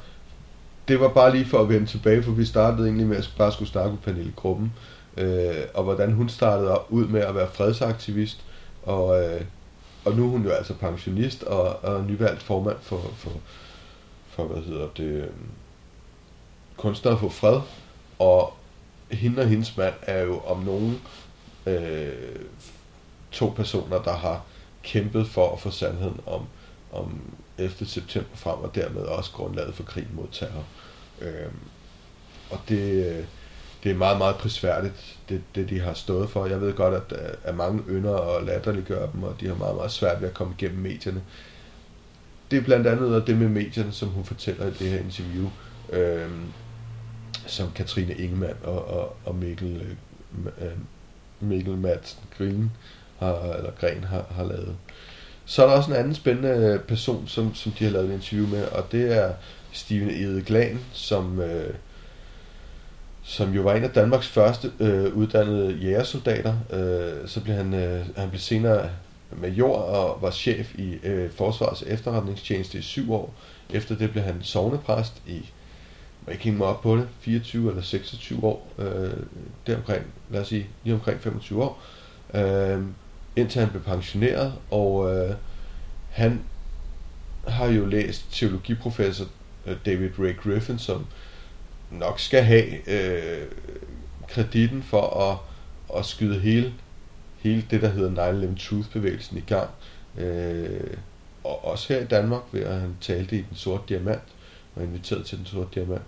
Speaker 1: det var bare lige for at vende tilbage, for vi startede egentlig med at bare skulle snakke med Pernille Gruppen, øh, og hvordan hun startede ud med at være fredsaktivist, og, øh, og nu er hun jo altså pensionist og, og nyvalgt formand for, for, for hvad hedder det, øh, for fred, og hende og hendes mand er jo om nogen øh, to personer, der har kæmpet for at få sandheden om, om 11. september frem, og dermed også grundlaget for krigen mod terror. Øh, og det, øh, det er meget, meget prisværdigt, det, det de har stået for. Jeg ved godt, at, øh, at mange ynder og latterliggør dem, og de har meget, meget svært ved at komme igennem medierne. Det er blandt andet det med medierne, som hun fortæller i det her interview, øh, som Katrine Ingemann og, og, og Mikkel, øh, øh Mikkel Madsen Grin har, eller Gren har, har lavet. Så er der også en anden spændende person, som, som de har lavet et interview med, og det er Steven Ede Glan, som, øh, som jo var en af Danmarks første øh, uddannede jægersoldater. Øh, så blev han, øh, han blev senere major og var chef i øh, Forsvarets efterretningstjeneste i syv år. Efter det blev han sovnepræst i, jeg kan mig op på det, 24 eller 26 år, øh, deromkring, lad os sige, lige omkring 25 år, øh, indtil han blev pensioneret, og øh, han har jo læst teologiprofessor øh, David Ray Griffin, som nok skal have øh, kreditten for at, at skyde hele, hele det, der hedder 9-11 Truth-bevægelsen i gang. Øh, og også her i Danmark, ved at han talte i Den Sorte Diamant, og inviteret til Den Sorte Diamant.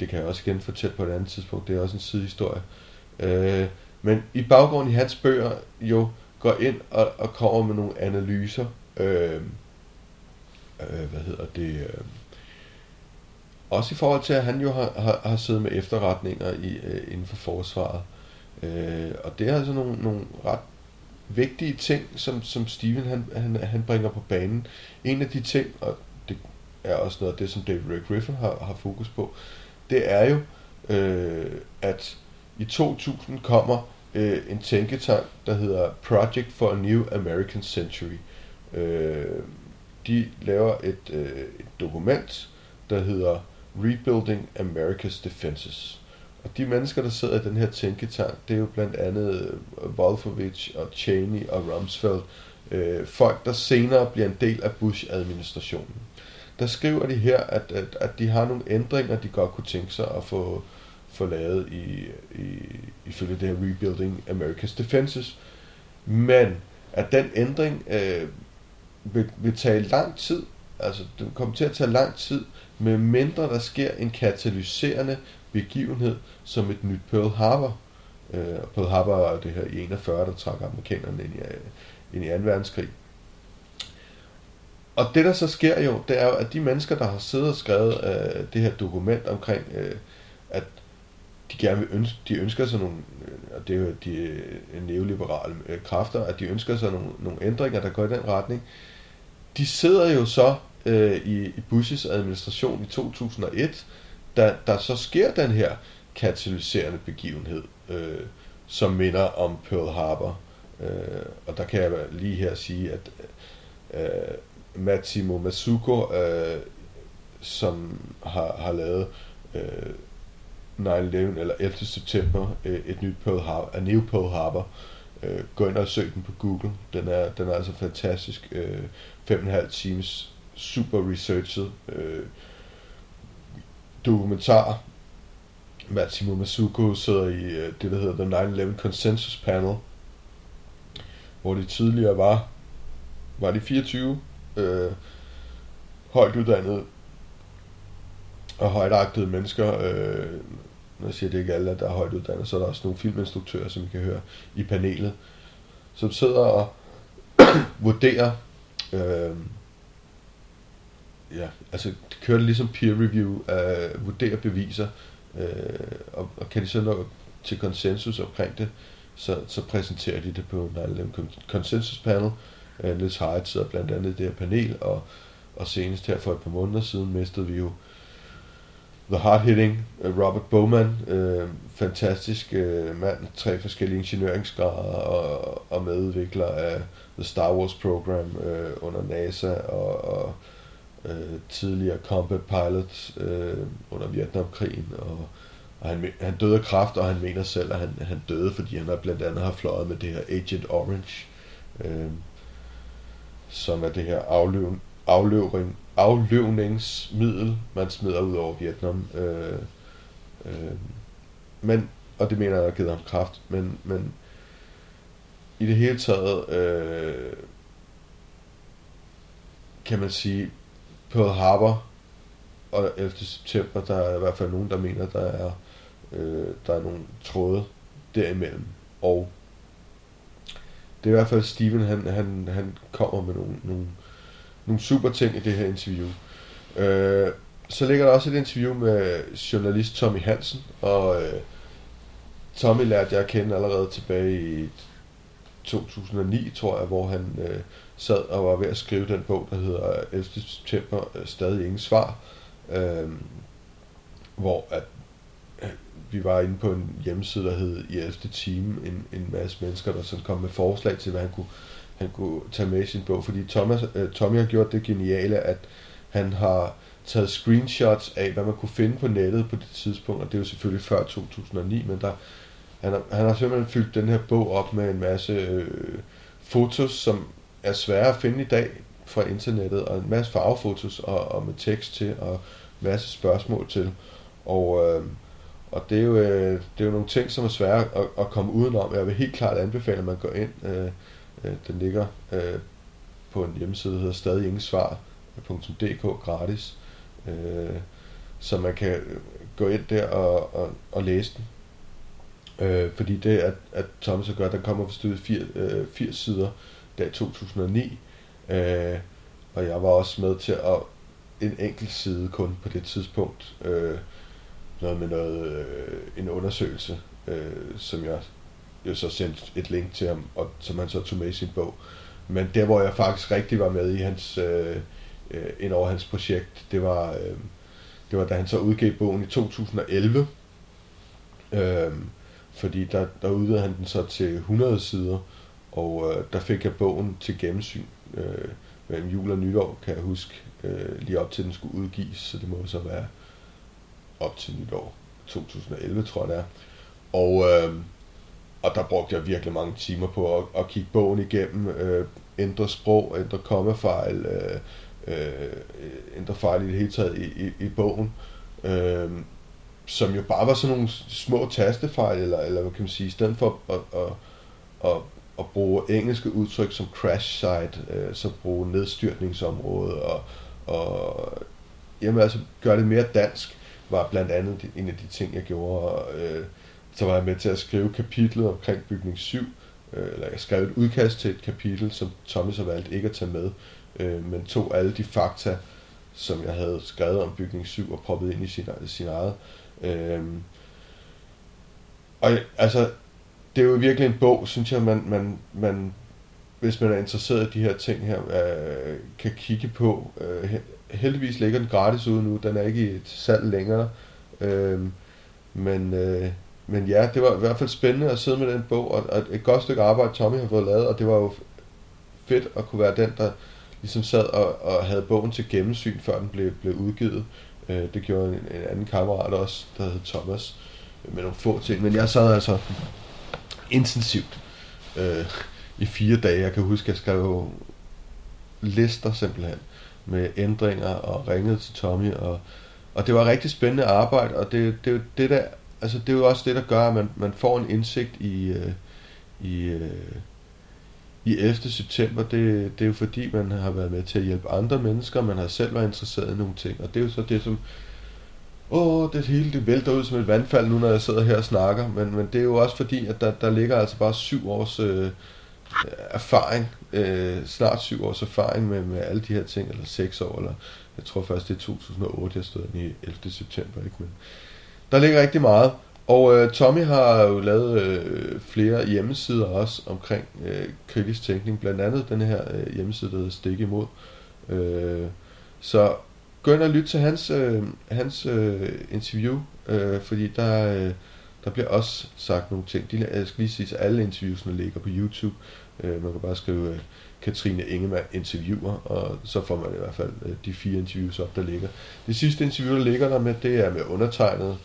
Speaker 1: Det kan jeg også igen fortælle på et andet tidspunkt, det er også en sidehistorie. Øh, men i baggrunden i hans bøger jo går ind og, og kommer med nogle analyser, øh, øh, hvad hedder det, øh, også i forhold til, at han jo har, har, har siddet med efterretninger i, øh, inden for forsvaret. Øh, og det er altså nogle, nogle ret vigtige ting, som, som Steven han, han, han bringer på banen. En af de ting, og det er også noget af det, som David Ray Griffin har, har fokus på, det er jo, øh, at i 2000 kommer øh, en tænketank, der hedder Project for a New American Century. Øh, de laver et, øh, et dokument, der hedder Rebuilding America's Defenses. Og de mennesker, der sidder i den her tænketank, det er jo blandt andet øh, Wolfowitz og Cheney og Rumsfeld, øh, folk, der senere bliver en del af Bush-administrationen. Der skriver de her, at, at, at de har nogle ændringer, de godt kunne tænke sig at få, få lavet i, i, ifølge det her Rebuilding America's Defenses. Men at den ændring øh, vil, vil tage lang tid, altså den kommer til at tage lang tid, med mindre der sker en katalyserende begivenhed som et nyt Pearl Harbor. Øh, Pearl Harbor er det her i 41, der trækker amerikanerne ind i, øh, ind i 2. verdenskrig. Og det der så sker jo, det er jo, at de mennesker, der har siddet og skrevet øh, det her dokument omkring, øh, de gerne vil ønske, de ønsker sig nogle, øh, og det er jo de øh, neoliberale øh, kræfter, at de ønsker sig nogle, nogle ændringer, der går i den retning. De sidder jo så øh, i, i Bushes administration i 2001, da der så sker den her katalyserende begivenhed, øh, som minder om Pearl Harbor. Øh, og der kan jeg lige her sige, at øh, Matsimo Masuko, øh, som har, har lavet øh, 9-11 eller 11. september, øh, et nyt Pearl Harbor, A New Pearl Harbor, øh, gå ind og søg den på Google. Den er, den er altså fantastisk. Øh, 5,5 times super researchet øh, dokumentar. Matsimo Masuko sidder i øh, det, der hedder The 9-11 Consensus Panel, hvor de tidligere var, var de 24 øh, højt uddannede og højtagtede mennesker. Øh, når jeg siger, det ikke alle, der er højt uddannet, så er der også nogle filminstruktører, som vi kan høre i panelet, som sidder og vurderer øh, ja, altså de kører det ligesom peer review, øh, vurderer beviser, øh, og, og kan de så nå til konsensus omkring det, så, så præsenterer de det på en konsensus panel. Øh, Niels Heidt sidder blandt andet i det her panel, og, og senest her for et par måneder siden mistede vi jo The Hard Hitting, øh, Robert Bowman, øh, fantastisk øh, mand, tre forskellige ingeniøringsgrader og, og medudvikler af The Star Wars Program øh, under NASA og, og øh, tidligere combat pilot øh, under Vietnamkrigen, og, og han, han døde af kraft, og han mener selv, at han, han døde, fordi han har blandt andet har fløjet med det her Agent Orange, øh, som er det her afløv, afløvring afløvningsmiddel, man smider ud over Vietnam. Øh, øh, men, og det mener jeg har givet ham kraft, men, men i det hele taget øh, kan man sige, Pearl Harbor og 11. september, der er i hvert fald nogen, der mener, der er, øh, der er nogle tråde derimellem. Og det er i hvert fald Steven, han, han, han kommer med nogle, nogle, nogle super ting i det her interview. Øh, så ligger der også et interview med journalist Tommy Hansen, og øh, Tommy lærte jeg at kende allerede tilbage i 2009, tror jeg, hvor han øh, sad og var ved at skrive den bog, der hedder 11. september, øh, stadig ingen svar, øh, hvor at, øh, vi var inde på en hjemmeside, der hed i 11. time, en, en masse mennesker, der sådan kom med forslag til, hvad han kunne, han kunne tage med i sin bog, fordi Thomas, øh, Tommy har gjort det geniale, at han har taget screenshots af, hvad man kunne finde på nettet på det tidspunkt, og det er jo selvfølgelig før 2009, men der, han, har, han har simpelthen fyldt den her bog op med en masse øh, fotos, som er svære at finde i dag fra internettet, og en masse farvefotos og, og med tekst til, og en masse spørgsmål til. Og, øh, og det, er jo, øh, det er jo nogle ting, som er svære at, at komme udenom. Jeg vil helt klart anbefale, at man går ind. Øh, øh, Øh, den ligger øh, på en hjemmeside, der hedder stadig ingen svar.dk gratis. Øh, så man kan gå ind der og, og, og læse den. Øh, fordi det, at, at Thomas gør, der kommer for ud 80, øh, 80 sider der i 2009. Øh, og jeg var også med til at en enkelt side kun på det tidspunkt. Øh, noget med noget, øh, en undersøgelse, øh, som jeg jo så sendt et link til ham, og som han så tog med i sin bog. Men der, hvor jeg faktisk rigtig var med i hans, øh, øh, ind over hans projekt, det var, øh, det var da han så udgav bogen i 2011. Øh, fordi der, der udvidede han den så til 100 sider, og øh, der fik jeg bogen til gennemsyn øh, mellem jul og nytår, kan jeg huske, øh, lige op til den skulle udgives, så det må så være op til nytår 2011, tror jeg det er. Og, øh, og der brugte jeg virkelig mange timer på at, at kigge bogen igennem, øh, ændre sprog, ændre kommafejl, øh, øh, ændre fejl i det hele taget i, i, i bogen. Øh, som jo bare var sådan nogle små tastefejl, eller, eller hvad kan man sige, i stedet for at, at, at, at bruge engelske udtryk som crash site, øh, så bruge nedstyrtningsområde, og, og jamen, altså gøre det mere dansk, var blandt andet en af de ting, jeg gjorde. Og, øh, så var jeg med til at skrive kapitlet omkring bygning 7, øh, eller jeg skrev et udkast til et kapitel, som Thomas har valgt ikke at tage med, øh, men tog alle de fakta, som jeg havde skrevet om bygning 7 og proppet ind i sin, sin eget. Øhm, og altså, det er jo virkelig en bog, synes jeg, man, man, man hvis man er interesseret i de her ting her, øh, kan kigge på. Øh, heldigvis ligger den gratis ude nu, den er ikke i et salg længere. Øh, men øh, men ja, det var i hvert fald spændende at sidde med den bog, og, og et godt stykke arbejde Tommy har fået lavet, og det var jo fedt at kunne være den, der ligesom sad og, og havde bogen til gennemsyn, før den blev, blev udgivet. Øh, det gjorde en, en anden kammerat også, der hed Thomas, øh, med nogle få ting. Men jeg sad altså intensivt øh, i fire dage. Jeg kan huske, at jeg skrev lister simpelthen med ændringer og ringede til Tommy. Og, og det var rigtig spændende arbejde, og det, det, det, der, altså det er jo også det, der gør, at man, man får en indsigt i, øh, i, øh, i 11. september. Det, det er jo fordi, man har været med til at hjælpe andre mennesker, man har selv været interesseret i nogle ting, og det er jo så det, som åh, det hele det vælter ud som et vandfald nu, når jeg sidder her og snakker, men, men det er jo også fordi, at der, der ligger altså bare syv års øh, erfaring, øh, snart syv års erfaring med, med alle de her ting, eller seks år, eller jeg tror først det er 2008, jeg stod i 11. september, ikke? Men der ligger rigtig meget, og øh, Tommy har jo lavet øh, flere hjemmesider også omkring øh, kritisk tænkning, blandt andet den her øh, hjemmeside, der hedder Stik imod. Øh, så gå ind og lyt til hans, øh, hans øh, interview, øh, fordi der, øh, der bliver også sagt nogle ting. De, jeg skal lige sige, at alle interviewsene ligger på YouTube. Øh, man kan bare skrive øh, Katrine Ingemann interviewer, og så får man i hvert fald øh, de fire interviews op, der ligger. Det sidste interview, der ligger der med, det er med undertegnet.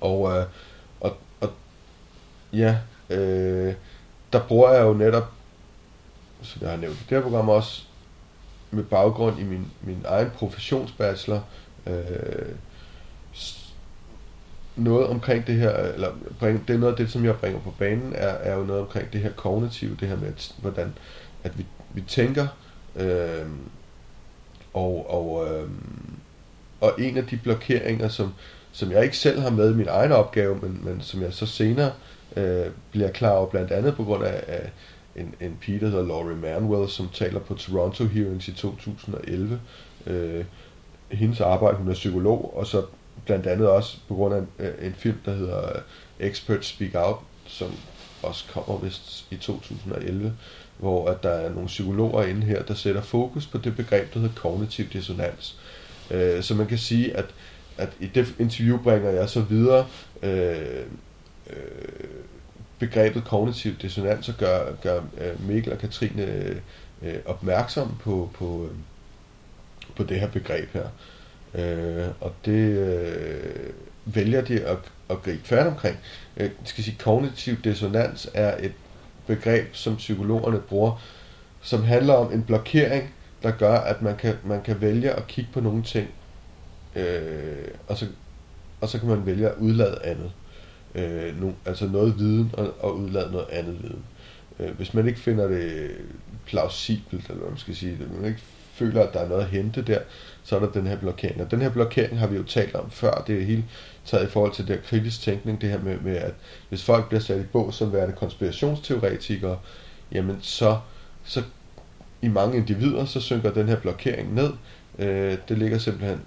Speaker 1: Og, øh, og, og ja, øh, der bruger jeg jo netop, som jeg har nævnt i det her program også, med baggrund i min, min egen professionsbachelor, øh, noget omkring det her, eller bring, det er noget af det, som jeg bringer på banen, er, er jo noget omkring det her kognitive, det her med, at, hvordan at vi, vi tænker, øh, og, og, øh, og en af de blokeringer, som, som jeg ikke selv har med i min egen opgave, men, men som jeg så senere øh, bliver klar over, blandt andet på grund af, af en, en pige, der hedder Laurie Manuel, som taler på Toronto Hearings i 2011. Øh, hendes arbejde, hun er psykolog, og så blandt andet også på grund af en, en film, der hedder Expert Speak Out, som også kommer vist i 2011, hvor at der er nogle psykologer inde her, der sætter fokus på det begreb, der hedder kognitiv dissonans. Øh, så man kan sige, at, at i det interview bringer jeg så videre øh, øh, begrebet kognitiv dissonans og gør, gør øh, Mikkel og Katrine øh, opmærksom på, på, øh, på det her begreb her. Øh, og det øh, vælger de at, at gribe fat omkring. Jeg skal sige, kognitiv dissonans er et begreb, som psykologerne bruger, som handler om en blokering, der gør, at man kan, man kan vælge at kigge på nogle ting, øh, og, så, og så kan man vælge at udlade andet øh, no, altså noget viden og, og udlade noget andet viden. Øh, hvis man ikke finder det plausibelt, eller hvad man skal sige, hvis man ikke føler, at der er noget at hente der, så er der den her blokering. Og den her blokering har vi jo talt om før, det er helt taget i forhold til det her kritisk tænkning, det her med, med at hvis folk bliver sat i bås som værende konspirationsteoretikere, jamen så, så i mange individer, så synker den her blokering ned. Øh, det ligger simpelthen,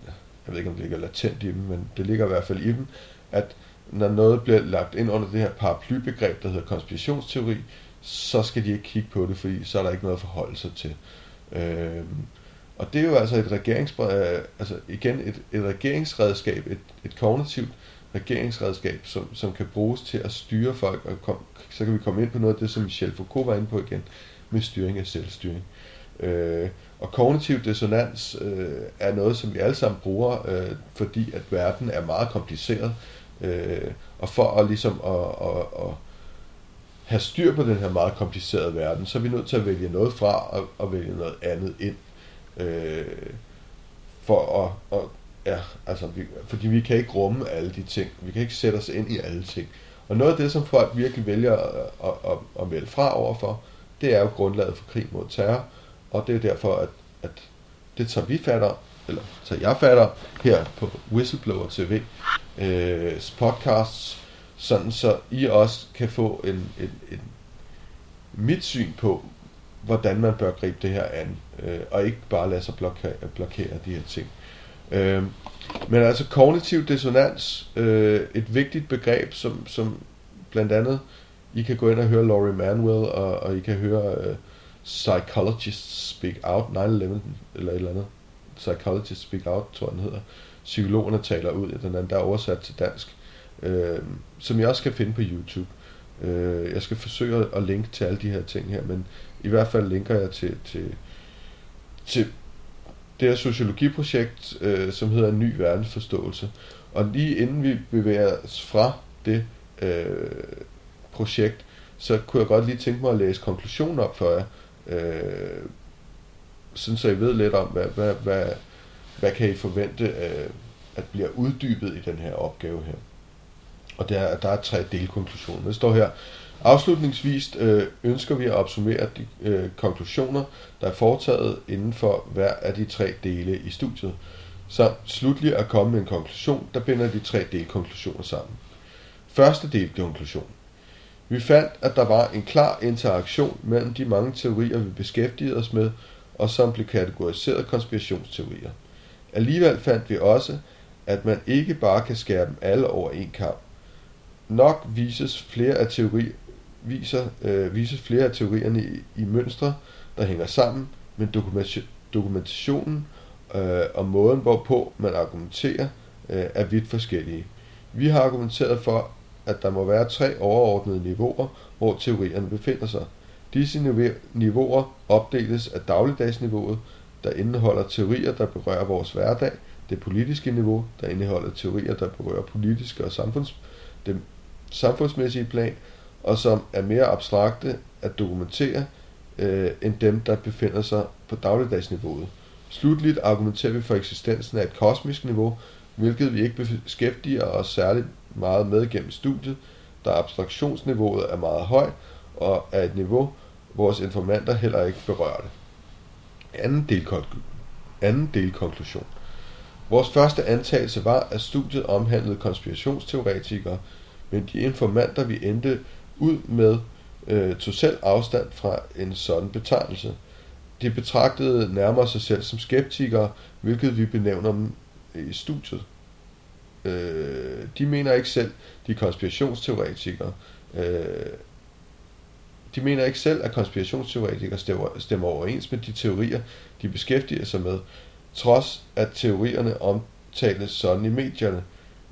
Speaker 1: jeg ved ikke om det ligger latent i dem, men det ligger i hvert fald i dem, at når noget bliver lagt ind under det her paraplybegreb, der hedder konspirationsteori, så skal de ikke kigge på det, fordi så er der ikke noget at forholde sig til. Øh, og det er jo altså et regerings, øh, altså igen et, et regeringsredskab, et, et kognitivt regeringsredskab, som, som kan bruges til at styre folk, og kom, så kan vi komme ind på noget af det, som Michel Foucault var inde på igen, med styring af selvstyring. Øh, og kognitiv dissonans øh, er noget, som vi alle sammen bruger, øh, fordi at verden er meget kompliceret, Øh, og for at ligesom at, at, at have styr på den her meget komplicerede verden, så er vi nødt til at vælge noget fra og, og vælge noget andet ind. Øh, for at, at ja, altså, vi, fordi vi kan ikke rumme alle de ting. Vi kan ikke sætte os ind i alle ting. Og noget af det, som folk virkelig vælger at, at, at, at vælge fra overfor, det er jo grundlaget for krig mod terror. Og det er derfor, at, at det tager vi fatter, eller tager jeg fatter, her på Whistleblower TV øh, podcasts, sådan så I også kan få en, en, en mit syn på, hvordan man bør gribe det her an, øh, og ikke bare lade sig blokere, blokere de her ting. Øh, men altså kognitiv dissonans, øh, et vigtigt begreb, som, som blandt andet, I kan gå ind og høre Laurie Manuel, og, og I kan høre øh, Psychologists Speak Out, 9-11, eller et eller andet. Psychologists Speak Out, tror jeg den hedder. Psykologerne taler ud, den anden der er oversat til dansk. øh, som jeg også kan finde på YouTube. Øh, jeg skal forsøge at linke til alle de her ting her, men i hvert fald linker jeg til, til, til det her sociologiprojekt, øh, som hedder Ny Verdensforståelse. Og lige inden vi bevæger os fra det øh, projekt, så kunne jeg godt lige tænke mig at læse konklusionen op for jer, øh, sådan så I ved lidt om, hvad, hvad, hvad, hvad kan I forvente øh, at bliver uddybet i den her opgave her. Og der, der er tre delkonklusioner. Det står her, Afslutningsvis øh, ønsker vi at opsummere de øh, konklusioner, der er foretaget inden for hver af de tre dele i studiet, samt slutlig at komme med en konklusion, der binder de tre delkonklusioner sammen. Første delkonklusion. Vi fandt, at der var en klar interaktion mellem de mange teorier, vi beskæftigede os med, og som blev kategoriseret konspirationsteorier. Alligevel fandt vi også, at man ikke bare kan skære dem alle over en kamp. Nok vises flere af teori, viser, øh, vises flere af teorierne i, i mønstre, der hænger sammen, men dokumentationen øh, og måden, hvorpå man argumenterer, øh, er vidt forskellige. Vi har argumenteret for, at der må være tre overordnede niveauer, hvor teorierne befinder sig. Disse niveauer opdeles af dagligdagsniveauet, der indeholder teorier, der berører vores hverdag, det politiske niveau, der indeholder teorier, der berører politiske og samfunds, det samfundsmæssige plan, og som er mere abstrakte at dokumentere øh, end dem, der befinder sig på dagligdagsniveauet. Slutligt argumenterer vi for eksistensen af et kosmisk niveau, hvilket vi ikke beskæftiger os særligt meget med gennem studiet, da abstraktionsniveauet er meget højt og er et niveau, vores informanter heller ikke berørte. Anden, delkonklusion. Anden delkonklusion. Vores første antagelse var, at studiet omhandlede konspirationsteoretikere, men de informanter, vi endte ud med, øh, tog selv afstand fra en sådan betegnelse. De betragtede nærmere sig selv som skeptikere, hvilket vi benævner dem i studiet. Øh, de mener ikke selv, de er konspirationsteoretikere. Øh, de mener ikke selv, at konspirationsteoretikere stemmer, stemmer overens med de teorier, de beskæftiger sig med, trods at teorierne omtales sådan i medierne,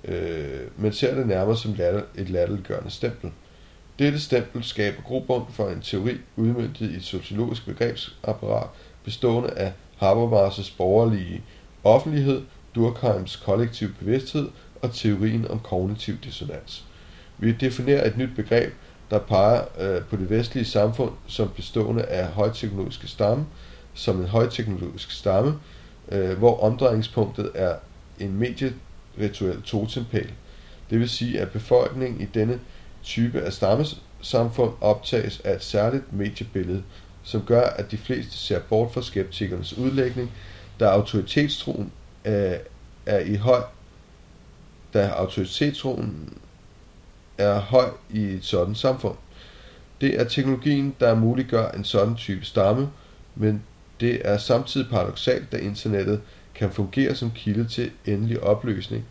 Speaker 1: øh, men ser det nærmere som latter, et latterliggørende stempel. Dette stempel skaber grobund for en teori udmyndtet i et sociologisk begrebsapparat bestående af Habermas' borgerlige offentlighed, Durkheims kollektiv bevidsthed og teorien om kognitiv dissonans. Vi definerer et nyt begreb, der peger øh, på det vestlige samfund som bestående af højteknologiske stamme, som en højteknologisk stamme, øh, hvor omdrejningspunktet er en medierituel totempæl. Det vil sige, at befolkningen i denne type af stammesamfund optages af et særligt mediebillede, som gør, at de fleste ser bort fra skeptikernes udlægning, da autoritetstroen er, er i høj da autoritetstroen er høj i et sådan samfund. Det er teknologien, der muliggør en sådan type stamme, men det er samtidig paradoxalt, da internettet kan fungere som kilde til endelig opløsning,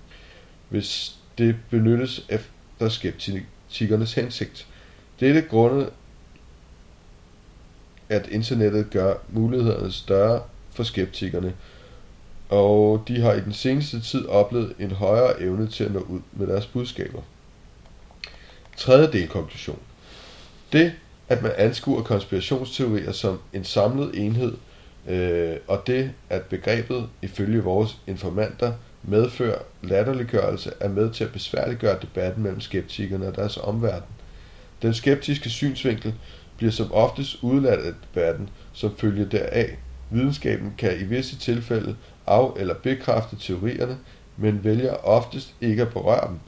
Speaker 1: hvis det benyttes efter skeptikernes hensigt. Dette grundet, at internettet gør mulighederne større for skeptikerne, og de har i den seneste tid oplevet en højere evne til at nå ud med deres budskaber. Tredje delkonklusion. Det, at man anskuer konspirationsteorier som en samlet enhed, øh, og det, at begrebet ifølge vores informanter medfører latterliggørelse, er med til at besværliggøre debatten mellem skeptikerne og deres omverden. Den skeptiske synsvinkel bliver som oftest udladt af debatten som følge deraf. Videnskaben kan i visse tilfælde af- eller bekræfte teorierne, men vælger oftest ikke at berøre dem.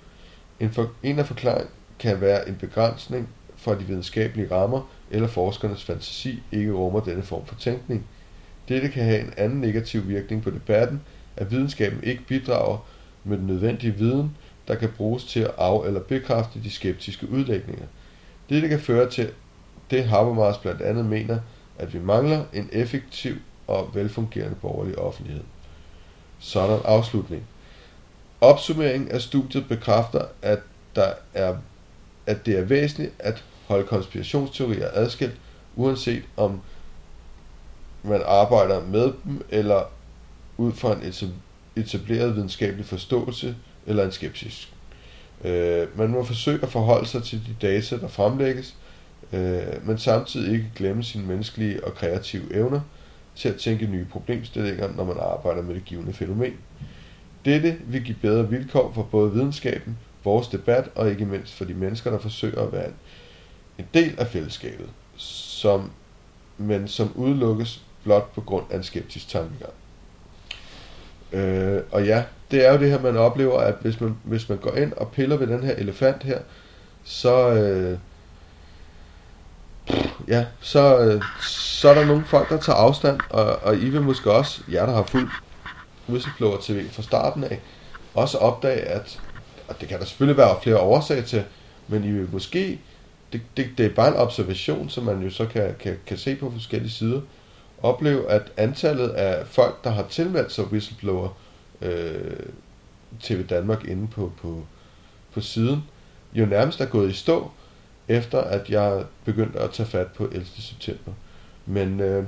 Speaker 1: En, for, en af forklaringen kan være en begrænsning for de videnskabelige rammer, eller forskernes fantasi ikke rummer denne form for tænkning. Dette kan have en anden negativ virkning på debatten, at videnskaben ikke bidrager med den nødvendige viden, der kan bruges til at af- eller bekræfte de skeptiske udlægninger. Dette kan føre til det Habermas blandt andet mener, at vi mangler en effektiv og velfungerende borgerlig offentlighed. Sådan afslutning. Opsummering af studiet bekræfter, at, der er, at det er væsentligt at holde konspirationsteorier adskilt, uanset om man arbejder med dem eller ud fra en etableret videnskabelig forståelse eller en skepsis. Øh, man må forsøge at forholde sig til de data, der fremlægges, øh, men samtidig ikke glemme sine menneskelige og kreative evner til at tænke nye problemstillinger, når man arbejder med det givende fænomen. Dette vil give bedre vilkår for både videnskaben, vores debat og ikke mindst for de mennesker, der forsøger at være en del af fællesskabet, som, men som udelukkes blot på grund af en skeptisk tankegang. Øh, og ja, det er jo det her, man oplever, at hvis man, hvis man går ind og piller ved den her elefant her, så, øh, ja, så, øh, så er der nogle folk, der tager afstand, og, og I vil måske også, jer der har fulgt Whistleblower TV fra starten af, også opdage, at, og det kan der selvfølgelig være flere årsager til, men I vil måske, det, det, det er bare en observation, som man jo så kan, kan, kan se på forskellige sider, opleve, at antallet af folk, der har tilmeldt sig Whistleblower øh, TV Danmark inde på, på, på siden, jo nærmest er gået i stå, efter at jeg begyndte at tage fat på 11. september. Men øh,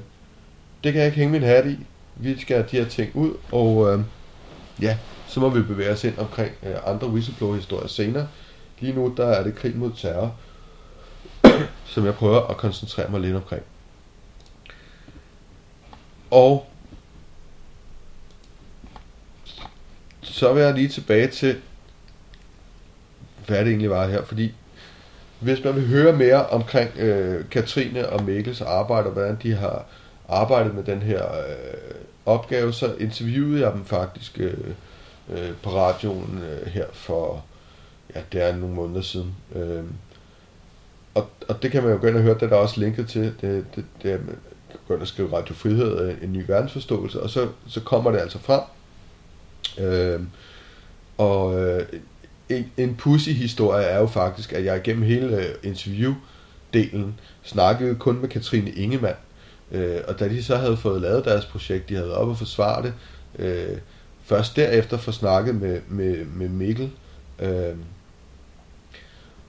Speaker 1: det kan jeg ikke hænge min hat i. Vi skal have de her ting ud, og øh, ja, så må vi bevæge os ind omkring øh, andre whistleblower-historier senere. Lige nu, der er det krig mod terror, som jeg prøver at koncentrere mig lidt omkring. Og så vil jeg lige tilbage til, hvad det egentlig var her, fordi hvis man vil høre mere omkring øh, Katrine og Mikkels arbejde, og hvordan de har arbejdet med den her øh, opgave, så interviewede jeg dem faktisk øh, øh, på radioen øh, her for, ja, det er nogle måneder siden. Øh, og, og det kan man jo gå ind og høre, det er der også linket til. Det, det, det er, gå ind og skrive Radio Frihed, øh, en ny verdensforståelse, og så, så kommer det altså frem. Øh, og øh, en, en pussy historie er jo faktisk, at jeg gennem hele øh, interviewdelen snakkede kun med Katrine Ingemann. Øh, og da de så havde fået lavet deres projekt, de havde været oppe og forsvare det, øh, først derefter få snakket med, med, med Mikkel, øh,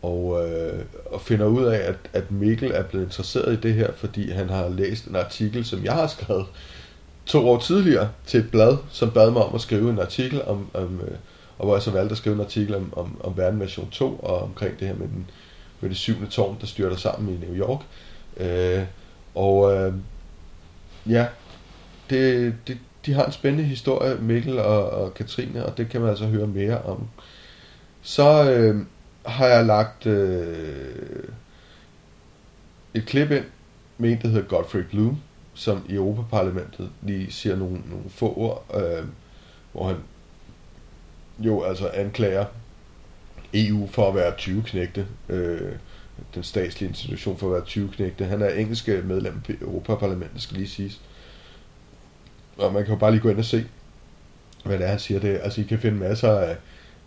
Speaker 1: og, øh, og finder ud af, at, at Mikkel er blevet interesseret i det her, fordi han har læst en artikel, som jeg har skrevet to år tidligere til et blad, som bad mig om at skrive en artikel om, om øh, og hvor jeg så valgte at skrive en artikel om, om, om verden version 2, og omkring det her med, den, med det syvende tårn, der styrter sammen i New York. Øh, og øh, ja, det, det, de har en spændende historie, Mikkel og, og Katrine, og det kan man altså høre mere om. Så øh, har jeg lagt øh, et klip ind med en, der hedder Godfrey Bloom, som i Europaparlamentet lige siger nogle, nogle få ord, øh, hvor han jo altså anklager EU for at være 20-knægte, øh, den statslige institution for at være 20-knægte. Han er engelsk medlem af Europaparlamentet, skal lige siges. Og man kan jo bare lige gå ind og se, hvad det er, han siger. Det, altså, I kan finde masser af,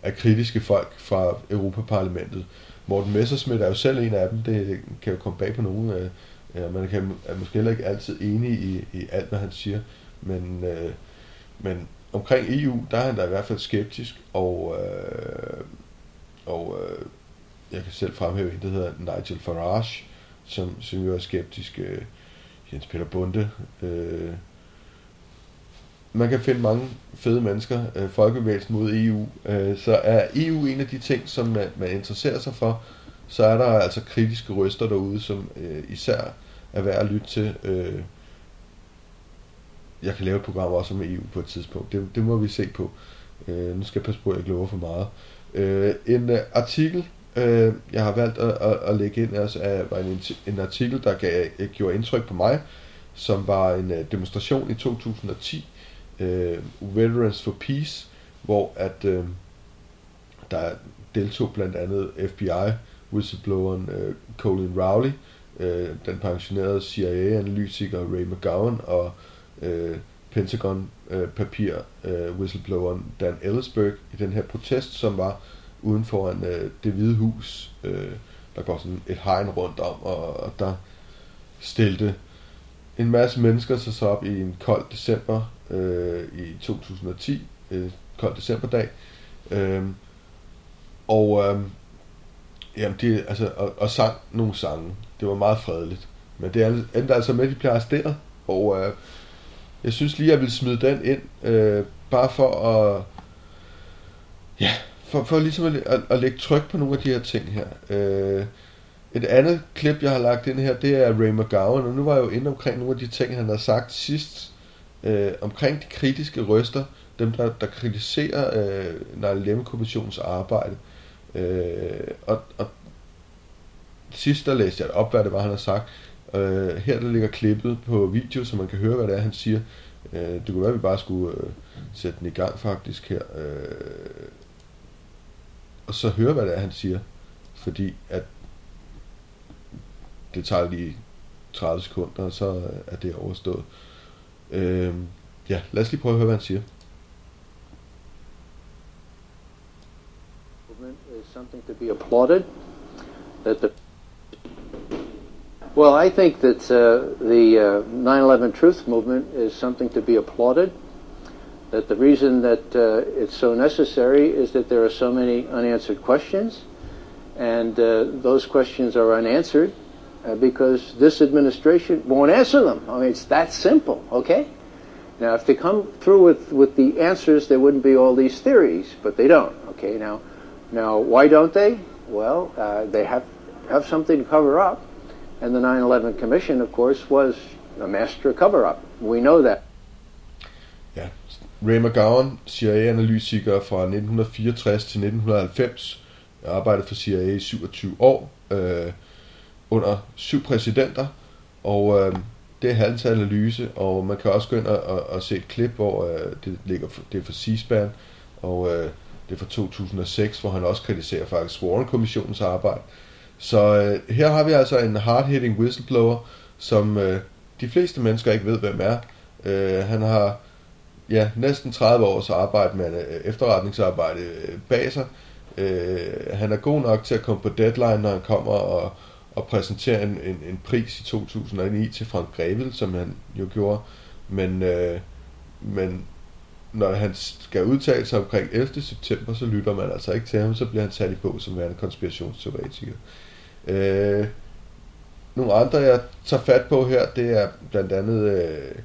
Speaker 1: af kritiske folk fra Europaparlamentet. Morten Messersmith er jo selv en af dem. Det kan jo komme bag på nogen. Øh, ja, man kan, er måske heller ikke altid enig i, i alt, hvad han siger. Men, øh, men omkring EU, der er han da i hvert fald skeptisk, og, øh, og øh, jeg kan selv fremhæve en, der hedder Nigel Farage, som, som jo er skeptisk, øh, Jens Peter Bunde, øh, man kan finde mange fede mennesker, øh, folkebevægelsen mod EU, øh, så er EU en af de ting, som man, man interesserer sig for, så er der altså kritiske røster derude, som øh, især er værd at lytte til, øh, jeg kan lave et program også med EU på et tidspunkt. Det, det må vi se på. Øh, nu skal jeg passe på, at jeg ikke lover for meget. Øh, en øh, artikel, øh, jeg har valgt at, at, at lægge ind, altså, er, var en, en artikel, der gav, øh, gjorde indtryk på mig, som var en øh, demonstration i 2010, øh, Veterans for Peace, hvor at øh, der deltog blandt andet FBI, whistlebloweren øh, Colin Rowley, øh, den pensionerede CIA-analytiker Ray McGowan og øh, Pentagon-papir, øh, øh, øh whistlebloweren Dan Ellsberg, i den her protest, som var uden for øh, det hvide hus. Øh, der går sådan et hegn rundt om, og, og der stillede en masse mennesker sig så op i en kold december øh, i 2010, øh, kold decemberdag, øh, og øh, jamen de, altså, og, og sang nogle sange. Det var meget fredeligt. Men det endte altså med, at de blev arresteret, og øh, jeg synes lige, jeg vil smide den ind, øh, bare for at, ja, for, for ligesom at, at, at lægge tryk på nogle af de her ting her. Øh, et andet klip, jeg har lagt ind her, det er Ray McGowan, og nu var jeg jo inde omkring nogle af de ting, han har sagt sidst, øh, omkring de kritiske røster, dem der, der kritiserer øh, 9-11-kommissionens arbejde. Øh, og, og sidst der læste jeg op, hvad det var, han har sagt. Øh, her der ligger klippet på video, så man kan høre, hvad det er, han siger. Øh, det kunne være, at vi bare skulle øh, sætte den i gang faktisk her. Øh, og så høre, hvad det er, han siger. Fordi at det tager lige 30 sekunder, og så øh, er det overstået. Øh, ja, lad os lige prøve at høre, hvad han siger.
Speaker 11: is something to be applauded. That the well, I think that uh, the uh, 9/11 Truth Movement is something to be applauded. That the reason that uh, it's so necessary is that there are so many unanswered questions, and uh, those questions are unanswered because this administration won't answer them. I mean, it's that simple. Okay. Now, if they come through with, with the answers, there wouldn't be all these theories, but they don't. Okay. Now, now, why don't they? Well, uh, they have have something to cover up, and the 9/11 Commission, of course, was a master cover-up. We know that.
Speaker 1: Ja, Ray McGowan, CIA-analytiker fra 1964 til 1990, arbejdede for CIA i 27 år, øh, under syv præsidenter, og øh, det er hans analyse, og man kan også gå ind og, og, og se et klip, hvor øh, det ligger for, det er for C-SPAN, og øh, det er fra 2006, hvor han også kritiserer faktisk Warren-kommissionens arbejde. Så øh, her har vi altså en hard-hitting whistleblower, som øh, de fleste mennesker ikke ved, hvem er. Øh, han har ja, næsten 30 års arbejde med øh, efterretningsarbejde øh, bag sig. Øh, han er god nok til at komme på deadline, når han kommer og, og præsenterer en, en, en pris i 2009 til Frank Grevel, som han jo gjorde. Men, øh, men når han skal udtale sig omkring 11. september, så lytter man altså ikke til ham, så bliver han sat i på som værende konspirationsteoretiker. Øh, nogle andre, jeg tager fat på her, det er blandt andet øh,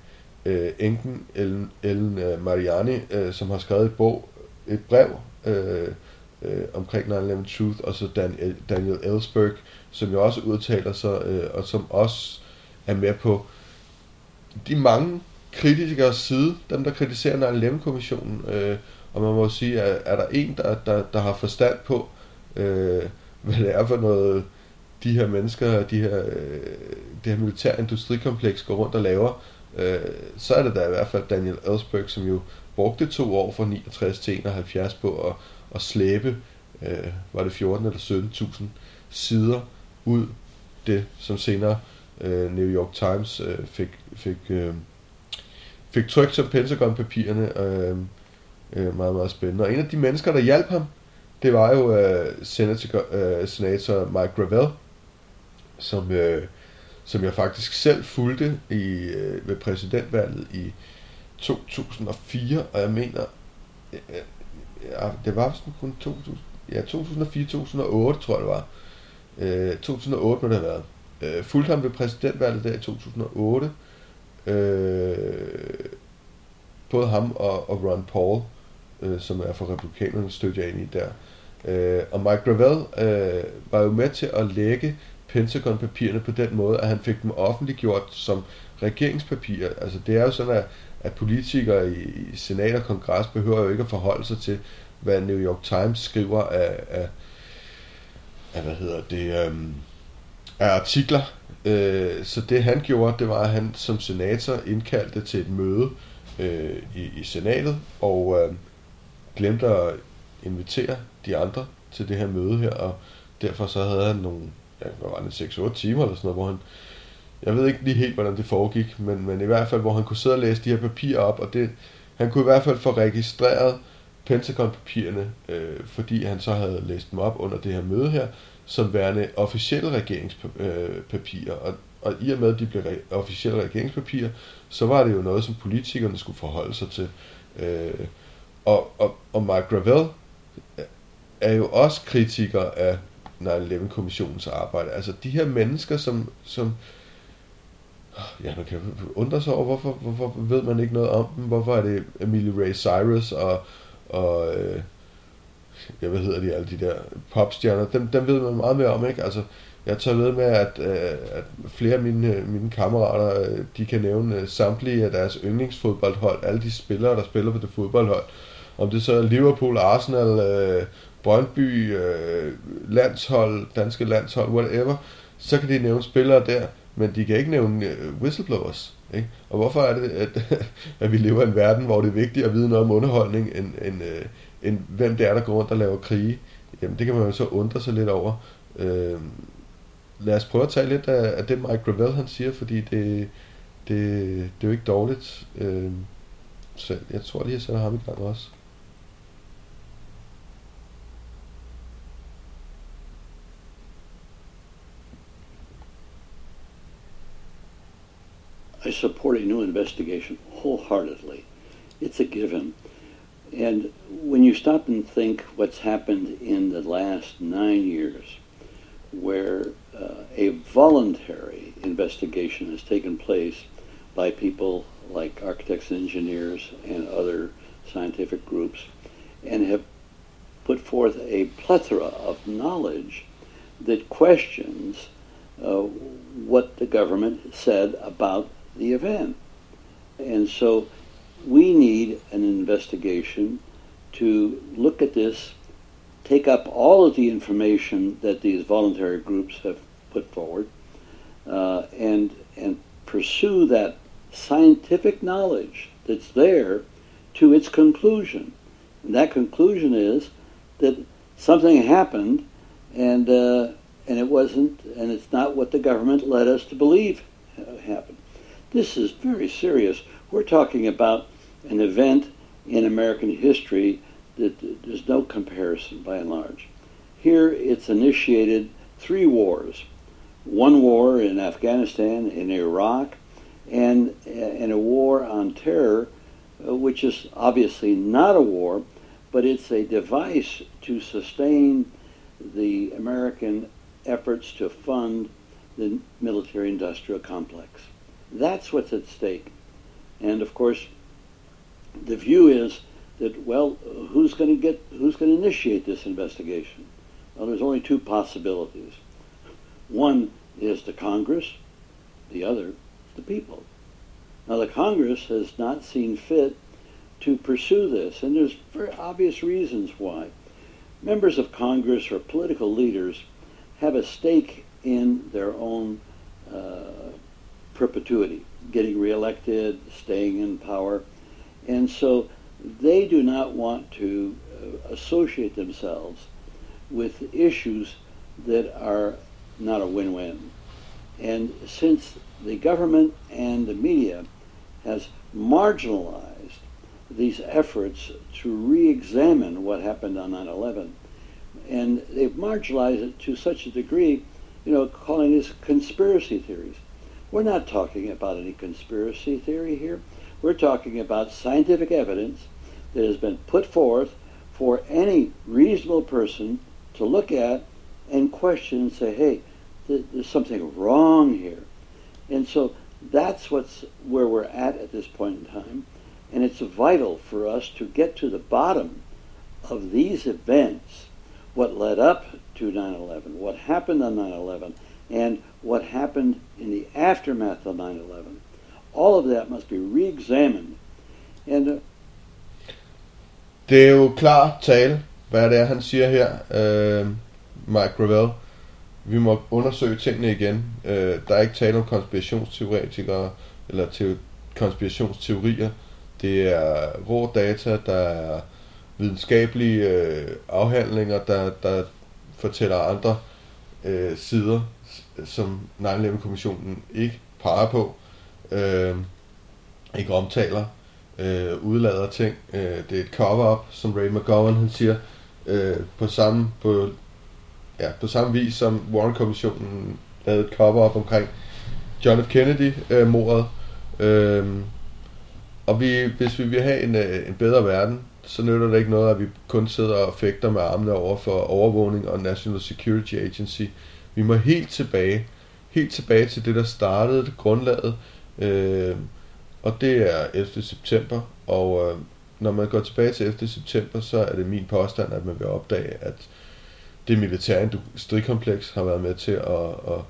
Speaker 1: øh, enken Ellen, Ellen øh, Mariani, øh, som har skrevet et bog, et brev øh, øh, omkring 9-11 Truth, og så Daniel, Daniel Ellsberg, som jo også udtaler sig, øh, og som også er med på. De mange kritikers side, dem der kritiserer 9-11-kommissionen, øh, og man må sige, at er der en, der, der, der har forstand på, øh, hvad det er for noget, de her mennesker, de her, øh, det her militære industrikompleks går rundt og laver, øh, så er det da i hvert fald Daniel Ellsberg, som jo brugte to år fra 69 til 71 på at, at slæbe, øh, var det 14 eller 17.000 sider ud, det som senere øh, New York Times øh, fik, fik øh, fik trykt som Pentagon-papirerne. Øh, øh, meget, meget spændende. Og en af de mennesker, der hjalp ham, det var jo øh, senator, øh, senator Mike Gravel, som, øh, som jeg faktisk selv fulgte i, øh, ved præsidentvalget i 2004, og jeg mener, øh, ja, det var sådan kun 2000, ja, 2004-2008, tror jeg det var. Øh, 2008 må det have været. Øh, fulgte ham ved præsidentvalget der i 2008, Øh, både ham og, og Ron Paul, øh, som er fra republikanerne, stødte jeg ind i der. Øh, og Mike Gravel øh, var jo med til at lægge Pentagon-papirerne på den måde, at han fik dem offentliggjort som regeringspapirer. Altså det er jo sådan, at, at politikere i, i senat og kongres behøver jo ikke at forholde sig til, hvad New York Times skriver af, af, af hvad hedder det, øhm, af artikler Øh, så det han gjorde, det var, at han som senator indkaldte til et møde øh, i, i senatet, og øh, glemte at invitere de andre til det her møde her, og derfor så havde han nogle, ja, hvad var det, 6-8 timer eller sådan noget, hvor han, jeg ved ikke lige helt, hvordan det foregik, men, men i hvert fald, hvor han kunne sidde og læse de her papirer op, og det, han kunne i hvert fald få registreret Pentagon-papirerne, øh, fordi han så havde læst dem op under det her møde her, som værende officielle regeringspapirer. Øh, og, og i og med, at de blev re- officielle regeringspapirer, så var det jo noget, som politikerne skulle forholde sig til. Øh, og, og, og Mike Gravel er jo også kritiker af 9-11-kommissionens arbejde. Altså de her mennesker, som, som ja, man kan undre sig over, hvorfor, hvorfor ved man ikke noget om dem? Hvorfor er det Emily Ray Cyrus og, og øh, ja, hvad hedder de, alle de der popstjerner, dem, dem ved man meget mere om, ikke? Altså, jeg tager ved med, at, øh, at flere af mine, mine kammerater, øh, de kan nævne øh, samtlige af deres yndlingsfodboldhold, alle de spillere, der spiller på det fodboldhold. Om det så er Liverpool, Arsenal, øh, Brøndby, øh, landshold, danske landshold, whatever, så kan de nævne spillere der, men de kan ikke nævne øh, whistleblowers. Ikke? Og hvorfor er det, at, at vi lever i en verden, hvor det er vigtigt at vide noget om underholdning, end, end, øh, end hvem det er, der går rundt og laver krige? Jamen det kan man jo så undre sig lidt over. Øh, lad os prøve at tage lidt af, af det Mike Gravel han siger, fordi det, det, det er jo ikke dårligt. Øh, så jeg tror lige, jeg sætter ham i gang også.
Speaker 12: I support a new investigation wholeheartedly. It's a given. And when you stop and think what's happened in the last nine years, where uh, a voluntary investigation has taken place by people like architects and engineers and other scientific groups, and have put forth a plethora of knowledge that questions uh, what the government said about the event. And so we need an investigation to look at this, take up all of the information that these voluntary groups have put forward, uh, and and pursue that scientific knowledge that's there to its conclusion. And that conclusion is that something happened, and uh, and it wasn't, and it's not what the government led us to believe happened. This is very serious. We're talking about an event in American history that there's no comparison by and large. Here it's initiated three wars. One war in Afghanistan, in Iraq, and, and a war on terror, which is obviously not a war, but it's a device to sustain the American efforts to fund the military industrial complex. That's what's at stake. And of course, the view is that, well, who's going to get, who's going to initiate this investigation? Well, there's only two possibilities. One is the Congress, the other, the people. Now, the Congress has not seen fit to pursue this, and there's very obvious reasons why. Members of Congress or political leaders have a stake in their own uh, perpetuity, getting reelected, staying in power. And so they do not want to uh, associate themselves with issues that are not a win-win. And since the government and the media has marginalized these efforts to re-examine what happened on 9-11, and they've marginalized it to such a degree, you know, calling this conspiracy theories. We're not talking about any conspiracy theory here. We're talking about scientific evidence that has been put forth for any reasonable person to look at and question and say, hey, th- there's something wrong here. And so that's what's where we're at at this point in time. And it's vital for us to get to the bottom of these events, what led up to 9-11, what happened on 9-11, and what happened in the aftermath of 9-11. All of that must be re-examined. And uh,
Speaker 1: Det er jo klar tale, hvad det er, han siger her, øh, Mike Gravel. Vi må undersøge tingene igen. Øh, der er ikke tale om konspirationsteoretikere eller te- konspirationsteorier. Det er rå data, der er videnskabelige øh, afhandlinger, der, der fortæller andre øh, sider, Øh, som 9-11-kommissionen ikke peger på, øh, ikke omtaler, øh, udlader ting. Øh, det er et cover-up, som Ray McGowan han siger, øh, på samme på, ja, på samme vis som Warren-kommissionen lavede et cover-up omkring John F. Kennedy-mordet. Øh, øh, og vi, hvis vi vil have en, øh, en bedre verden, så nytter det ikke noget, at vi kun sidder og fægter med armene over for overvågning og National Security Agency. Vi må helt tilbage, helt tilbage til det, der startede det grundlaget, øh, og det er 11. september, og øh, når man går tilbage til 11. september, så er det min påstand, at man vil opdage, at det militære industrikompleks har været med til at, at,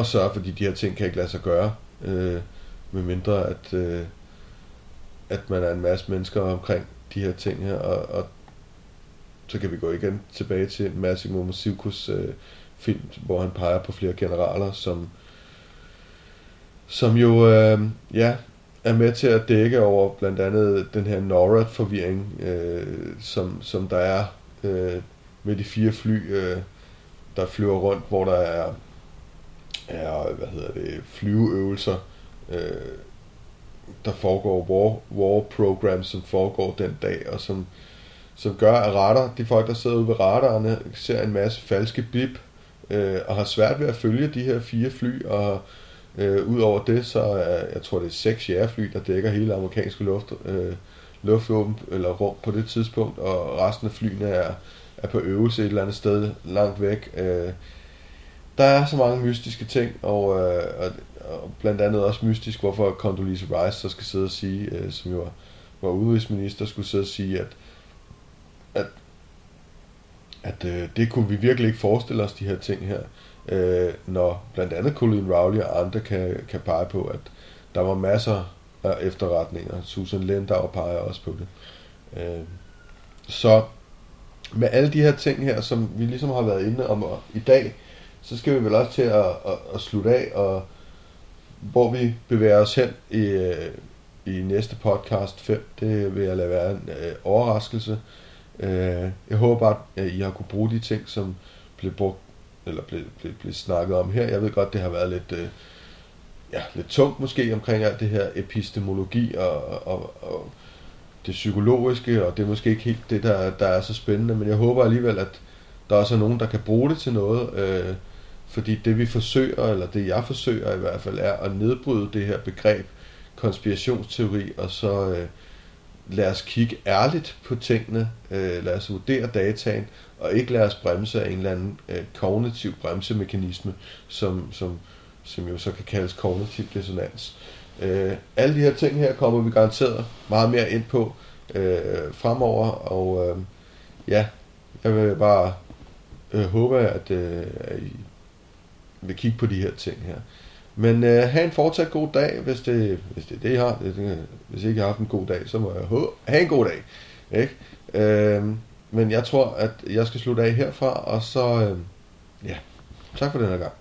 Speaker 1: at sørge for, de her ting kan ikke lade sig gøre, øh, med mindre at, øh, at man er en masse mennesker omkring de her ting her, og, og så kan vi gå igen tilbage til Massimo Musicus øh, film, hvor han peger på flere generaler, som som jo øh, ja, er med til at dække over blandt andet den her NORAD-forvirring, øh, som, som der er øh, med de fire fly, øh, der flyver rundt, hvor der er, er hvad hedder det, flyveøvelser, øh, der foregår war, war programs, som foregår den dag, og som, som gør, at radar, de folk, der sidder ude ved radarerne, ser en masse falske bip, øh, og har svært ved at følge de her fire fly, og øh, udover det, så er, jeg tror det er seks jægerfly, der dækker hele amerikanske luft, øh, luftvåben, eller rum på det tidspunkt, og resten af flyene er, er på øvelse et eller andet sted langt væk. Øh, der er så mange mystiske ting, og, øh, og, og blandt andet også mystisk, hvorfor Condoleezza Rice så skal sidde og sige, øh, som jo var, var udenrigsminister, skulle sidde og sige, at, at, at øh, det kunne vi virkelig ikke forestille os, de her ting her, øh, når blandt andet Colin Rowley og andre kan, kan pege på, at der var masser af efterretninger. Susan Lindau peger også på det. Øh, så med alle de her ting her, som vi ligesom har været inde om i dag, så skal vi vel også til at, at, at slutte af, og hvor vi bevæger os hen i, øh, i næste podcast 5, det vil jeg lade være en øh, overraskelse. Øh, jeg håber, at I har kunne bruge de ting, som blev brugt, eller blev, blev, blev snakket om her. Jeg ved godt, det har været lidt, øh, ja, lidt tungt måske omkring alt det her epistemologi og, og, og det psykologiske, og det er måske ikke helt det, der, der er så spændende, men jeg håber alligevel, at der også er nogen, der kan bruge det til noget, øh, fordi det vi forsøger, eller det jeg forsøger i hvert fald, er at nedbryde det her begreb konspirationsteori, og så øh, lad os kigge ærligt på tingene, øh, lad os vurdere dataen, og ikke lade os bremse af en eller anden øh, kognitiv bremsemekanisme, som, som, som jo så kan kaldes kognitiv dissonans. Øh, alle de her ting her kommer vi garanteret meget mere ind på øh, fremover, og øh, ja, jeg vil bare øh, håbe, at, øh, at I vil kigge på de her ting her. Men øh, have en fortsat god dag, hvis det, hvis det er det, I har. Hvis I ikke har haft en god dag, så må jeg have en god dag. Ikke? Øh, men jeg tror, at jeg skal slutte af herfra, og så, øh, ja, tak for den her gang.